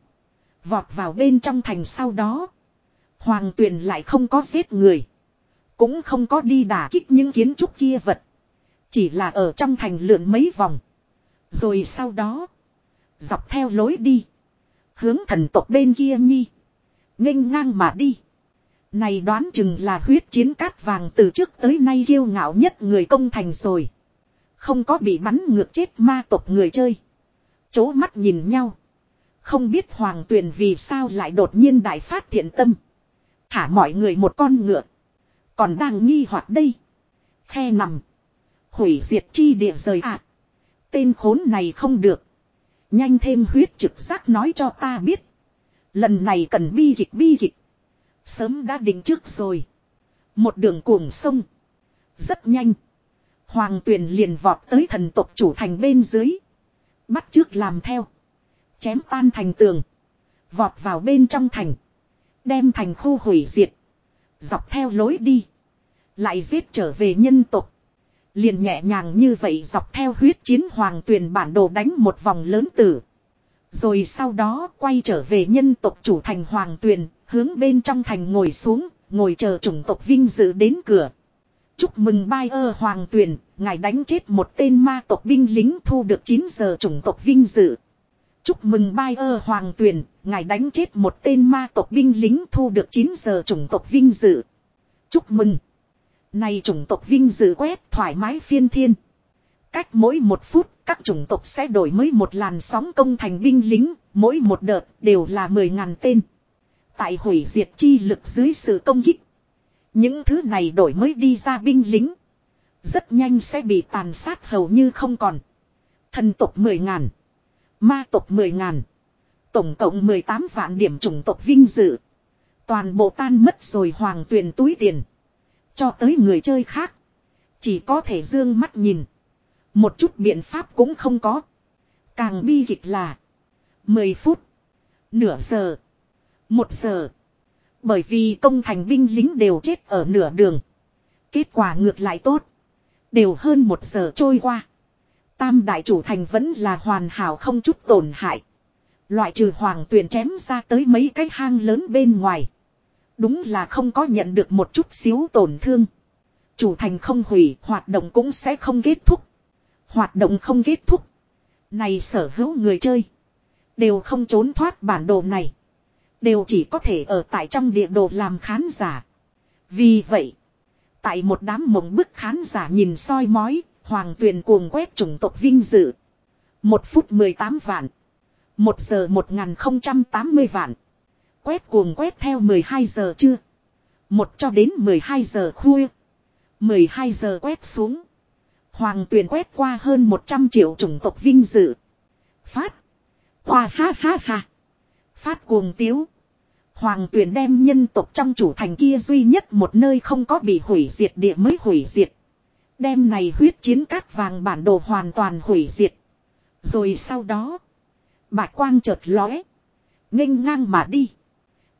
Vọt vào bên trong thành sau đó. Hoàng tuyền lại không có giết người. Cũng không có đi đả kích những kiến trúc kia vật. Chỉ là ở trong thành lượn mấy vòng. Rồi sau đó. Dọc theo lối đi. Hướng thần tộc bên kia nhi. nghênh ngang mà đi. Này đoán chừng là huyết chiến cát vàng từ trước tới nay kiêu ngạo nhất người công thành rồi. Không có bị bắn ngược chết ma tộc người chơi. Chố mắt nhìn nhau. Không biết hoàng tuyền vì sao lại đột nhiên đại phát thiện tâm. Thả mọi người một con ngựa. Còn đang nghi hoặc đây. Khe nằm. Hủy diệt chi địa rời ạ. Tên khốn này không được. Nhanh thêm huyết trực giác nói cho ta biết. Lần này cần bi kịch bi kịch. Sớm đã định trước rồi. Một đường cuồng sông. Rất nhanh. Hoàng tuyền liền vọt tới thần tộc chủ thành bên dưới. Bắt trước làm theo. Chém tan thành tường. Vọt vào bên trong thành. Đem thành khu hủy diệt. Dọc theo lối đi. Lại giết trở về nhân tộc. Liền nhẹ nhàng như vậy dọc theo huyết chiến hoàng tuyền bản đồ đánh một vòng lớn tử. Rồi sau đó quay trở về nhân tộc chủ thành hoàng tuyền, hướng bên trong thành ngồi xuống, ngồi chờ chủng tộc vinh dự đến cửa. Chúc mừng bai ơ hoàng tuyền, ngài đánh chết một tên ma tộc binh lính thu được 9 giờ chủng tộc vinh dự. Chúc mừng bai ơ hoàng tuyền, ngài đánh chết một tên ma tộc binh lính thu được 9 giờ chủng tộc vinh dự. Chúc mừng. Này chủng tộc vinh dự quét thoải mái phiên thiên. Cách mỗi một phút, các chủng tộc sẽ đổi mới một làn sóng công thành binh lính, mỗi một đợt đều là 10.000 tên. Tại hủy diệt chi lực dưới sự công kích. Những thứ này đổi mới đi ra binh lính. Rất nhanh sẽ bị tàn sát hầu như không còn. Thần tộc 10.000. Ma tộc 10.000. Tổng cộng 18 vạn điểm chủng tộc vinh dự. Toàn bộ tan mất rồi hoàng tuyền túi tiền. Cho tới người chơi khác. Chỉ có thể dương mắt nhìn. Một chút biện pháp cũng không có. Càng bi kịch là. 10 phút. Nửa giờ. Một giờ. Bởi vì công thành binh lính đều chết ở nửa đường. Kết quả ngược lại tốt. Đều hơn một giờ trôi qua. Tam đại chủ thành vẫn là hoàn hảo không chút tổn hại. Loại trừ hoàng tuyển chém ra tới mấy cái hang lớn bên ngoài. Đúng là không có nhận được một chút xíu tổn thương. Chủ thành không hủy, hoạt động cũng sẽ không kết thúc. Hoạt động không kết thúc. Này sở hữu người chơi. Đều không trốn thoát bản đồ này. Đều chỉ có thể ở tại trong địa đồ làm khán giả. Vì vậy. Tại một đám mộng bức khán giả nhìn soi mói. Hoàng tuyền cuồng quét chủng tộc vinh dự. Một phút 18 vạn. Một giờ 1080 vạn. Quét cuồng quét theo 12 giờ chưa? Một cho đến 12 giờ khuya. 12 giờ quét xuống. Hoàng tuyền quét qua hơn 100 triệu chủng tộc vinh dự. Phát. khoa ha ha ha. Phát cuồng tiếu. Hoàng tuyền đem nhân tộc trong chủ thành kia duy nhất một nơi không có bị hủy diệt địa mới hủy diệt. Đem này huyết chiến cát vàng bản đồ hoàn toàn hủy diệt. Rồi sau đó. Bạch quang chợt lóe. nghênh ngang mà đi.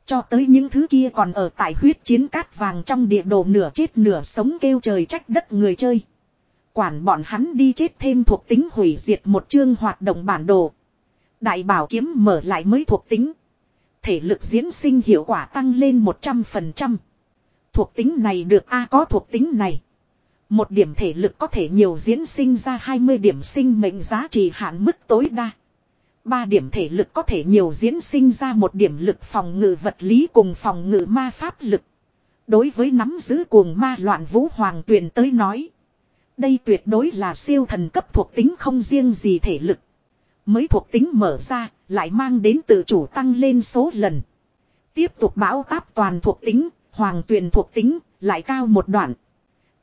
Cho tới những thứ kia còn ở tại huyết chiến cát vàng trong địa đồ nửa chết nửa sống kêu trời trách đất người chơi. Quản bọn hắn đi chết thêm thuộc tính hủy diệt một chương hoạt động bản đồ. Đại bảo kiếm mở lại mới thuộc tính. Thể lực diễn sinh hiệu quả tăng lên 100%. Thuộc tính này được A có thuộc tính này. Một điểm thể lực có thể nhiều diễn sinh ra 20 điểm sinh mệnh giá trị hạn mức tối đa. Ba điểm thể lực có thể nhiều diễn sinh ra một điểm lực phòng ngự vật lý cùng phòng ngự ma pháp lực. Đối với nắm giữ cuồng ma loạn vũ hoàng tuyền tới nói. Đây tuyệt đối là siêu thần cấp thuộc tính không riêng gì thể lực. Mới thuộc tính mở ra, lại mang đến tự chủ tăng lên số lần. Tiếp tục bão táp toàn thuộc tính, hoàng tuyền thuộc tính, lại cao một đoạn.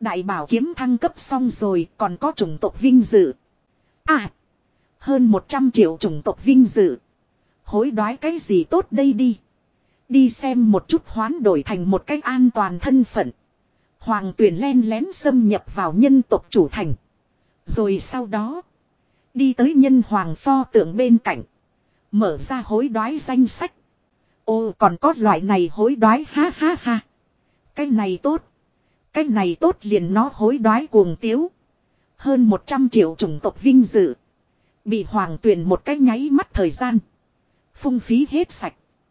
Đại bảo kiếm thăng cấp xong rồi, còn có chủng tộc vinh dự. À! Hơn 100 triệu chủng tộc vinh dự. Hối đoái cái gì tốt đây đi. Đi xem một chút hoán đổi thành một cách an toàn thân phận. Hoàng tuyển len lén xâm nhập vào nhân tộc chủ thành. Rồi sau đó. Đi tới nhân hoàng pho tượng bên cạnh. Mở ra hối đoái danh sách. Ô, còn có loại này hối đoái, ha ha ha. Cái này tốt. Cái này tốt liền nó hối đoái cuồng tiếu. Hơn 100 triệu chủng tộc vinh dự. Bị hoàng tuyển một cái nháy mắt thời gian. Phung phí hết sạch.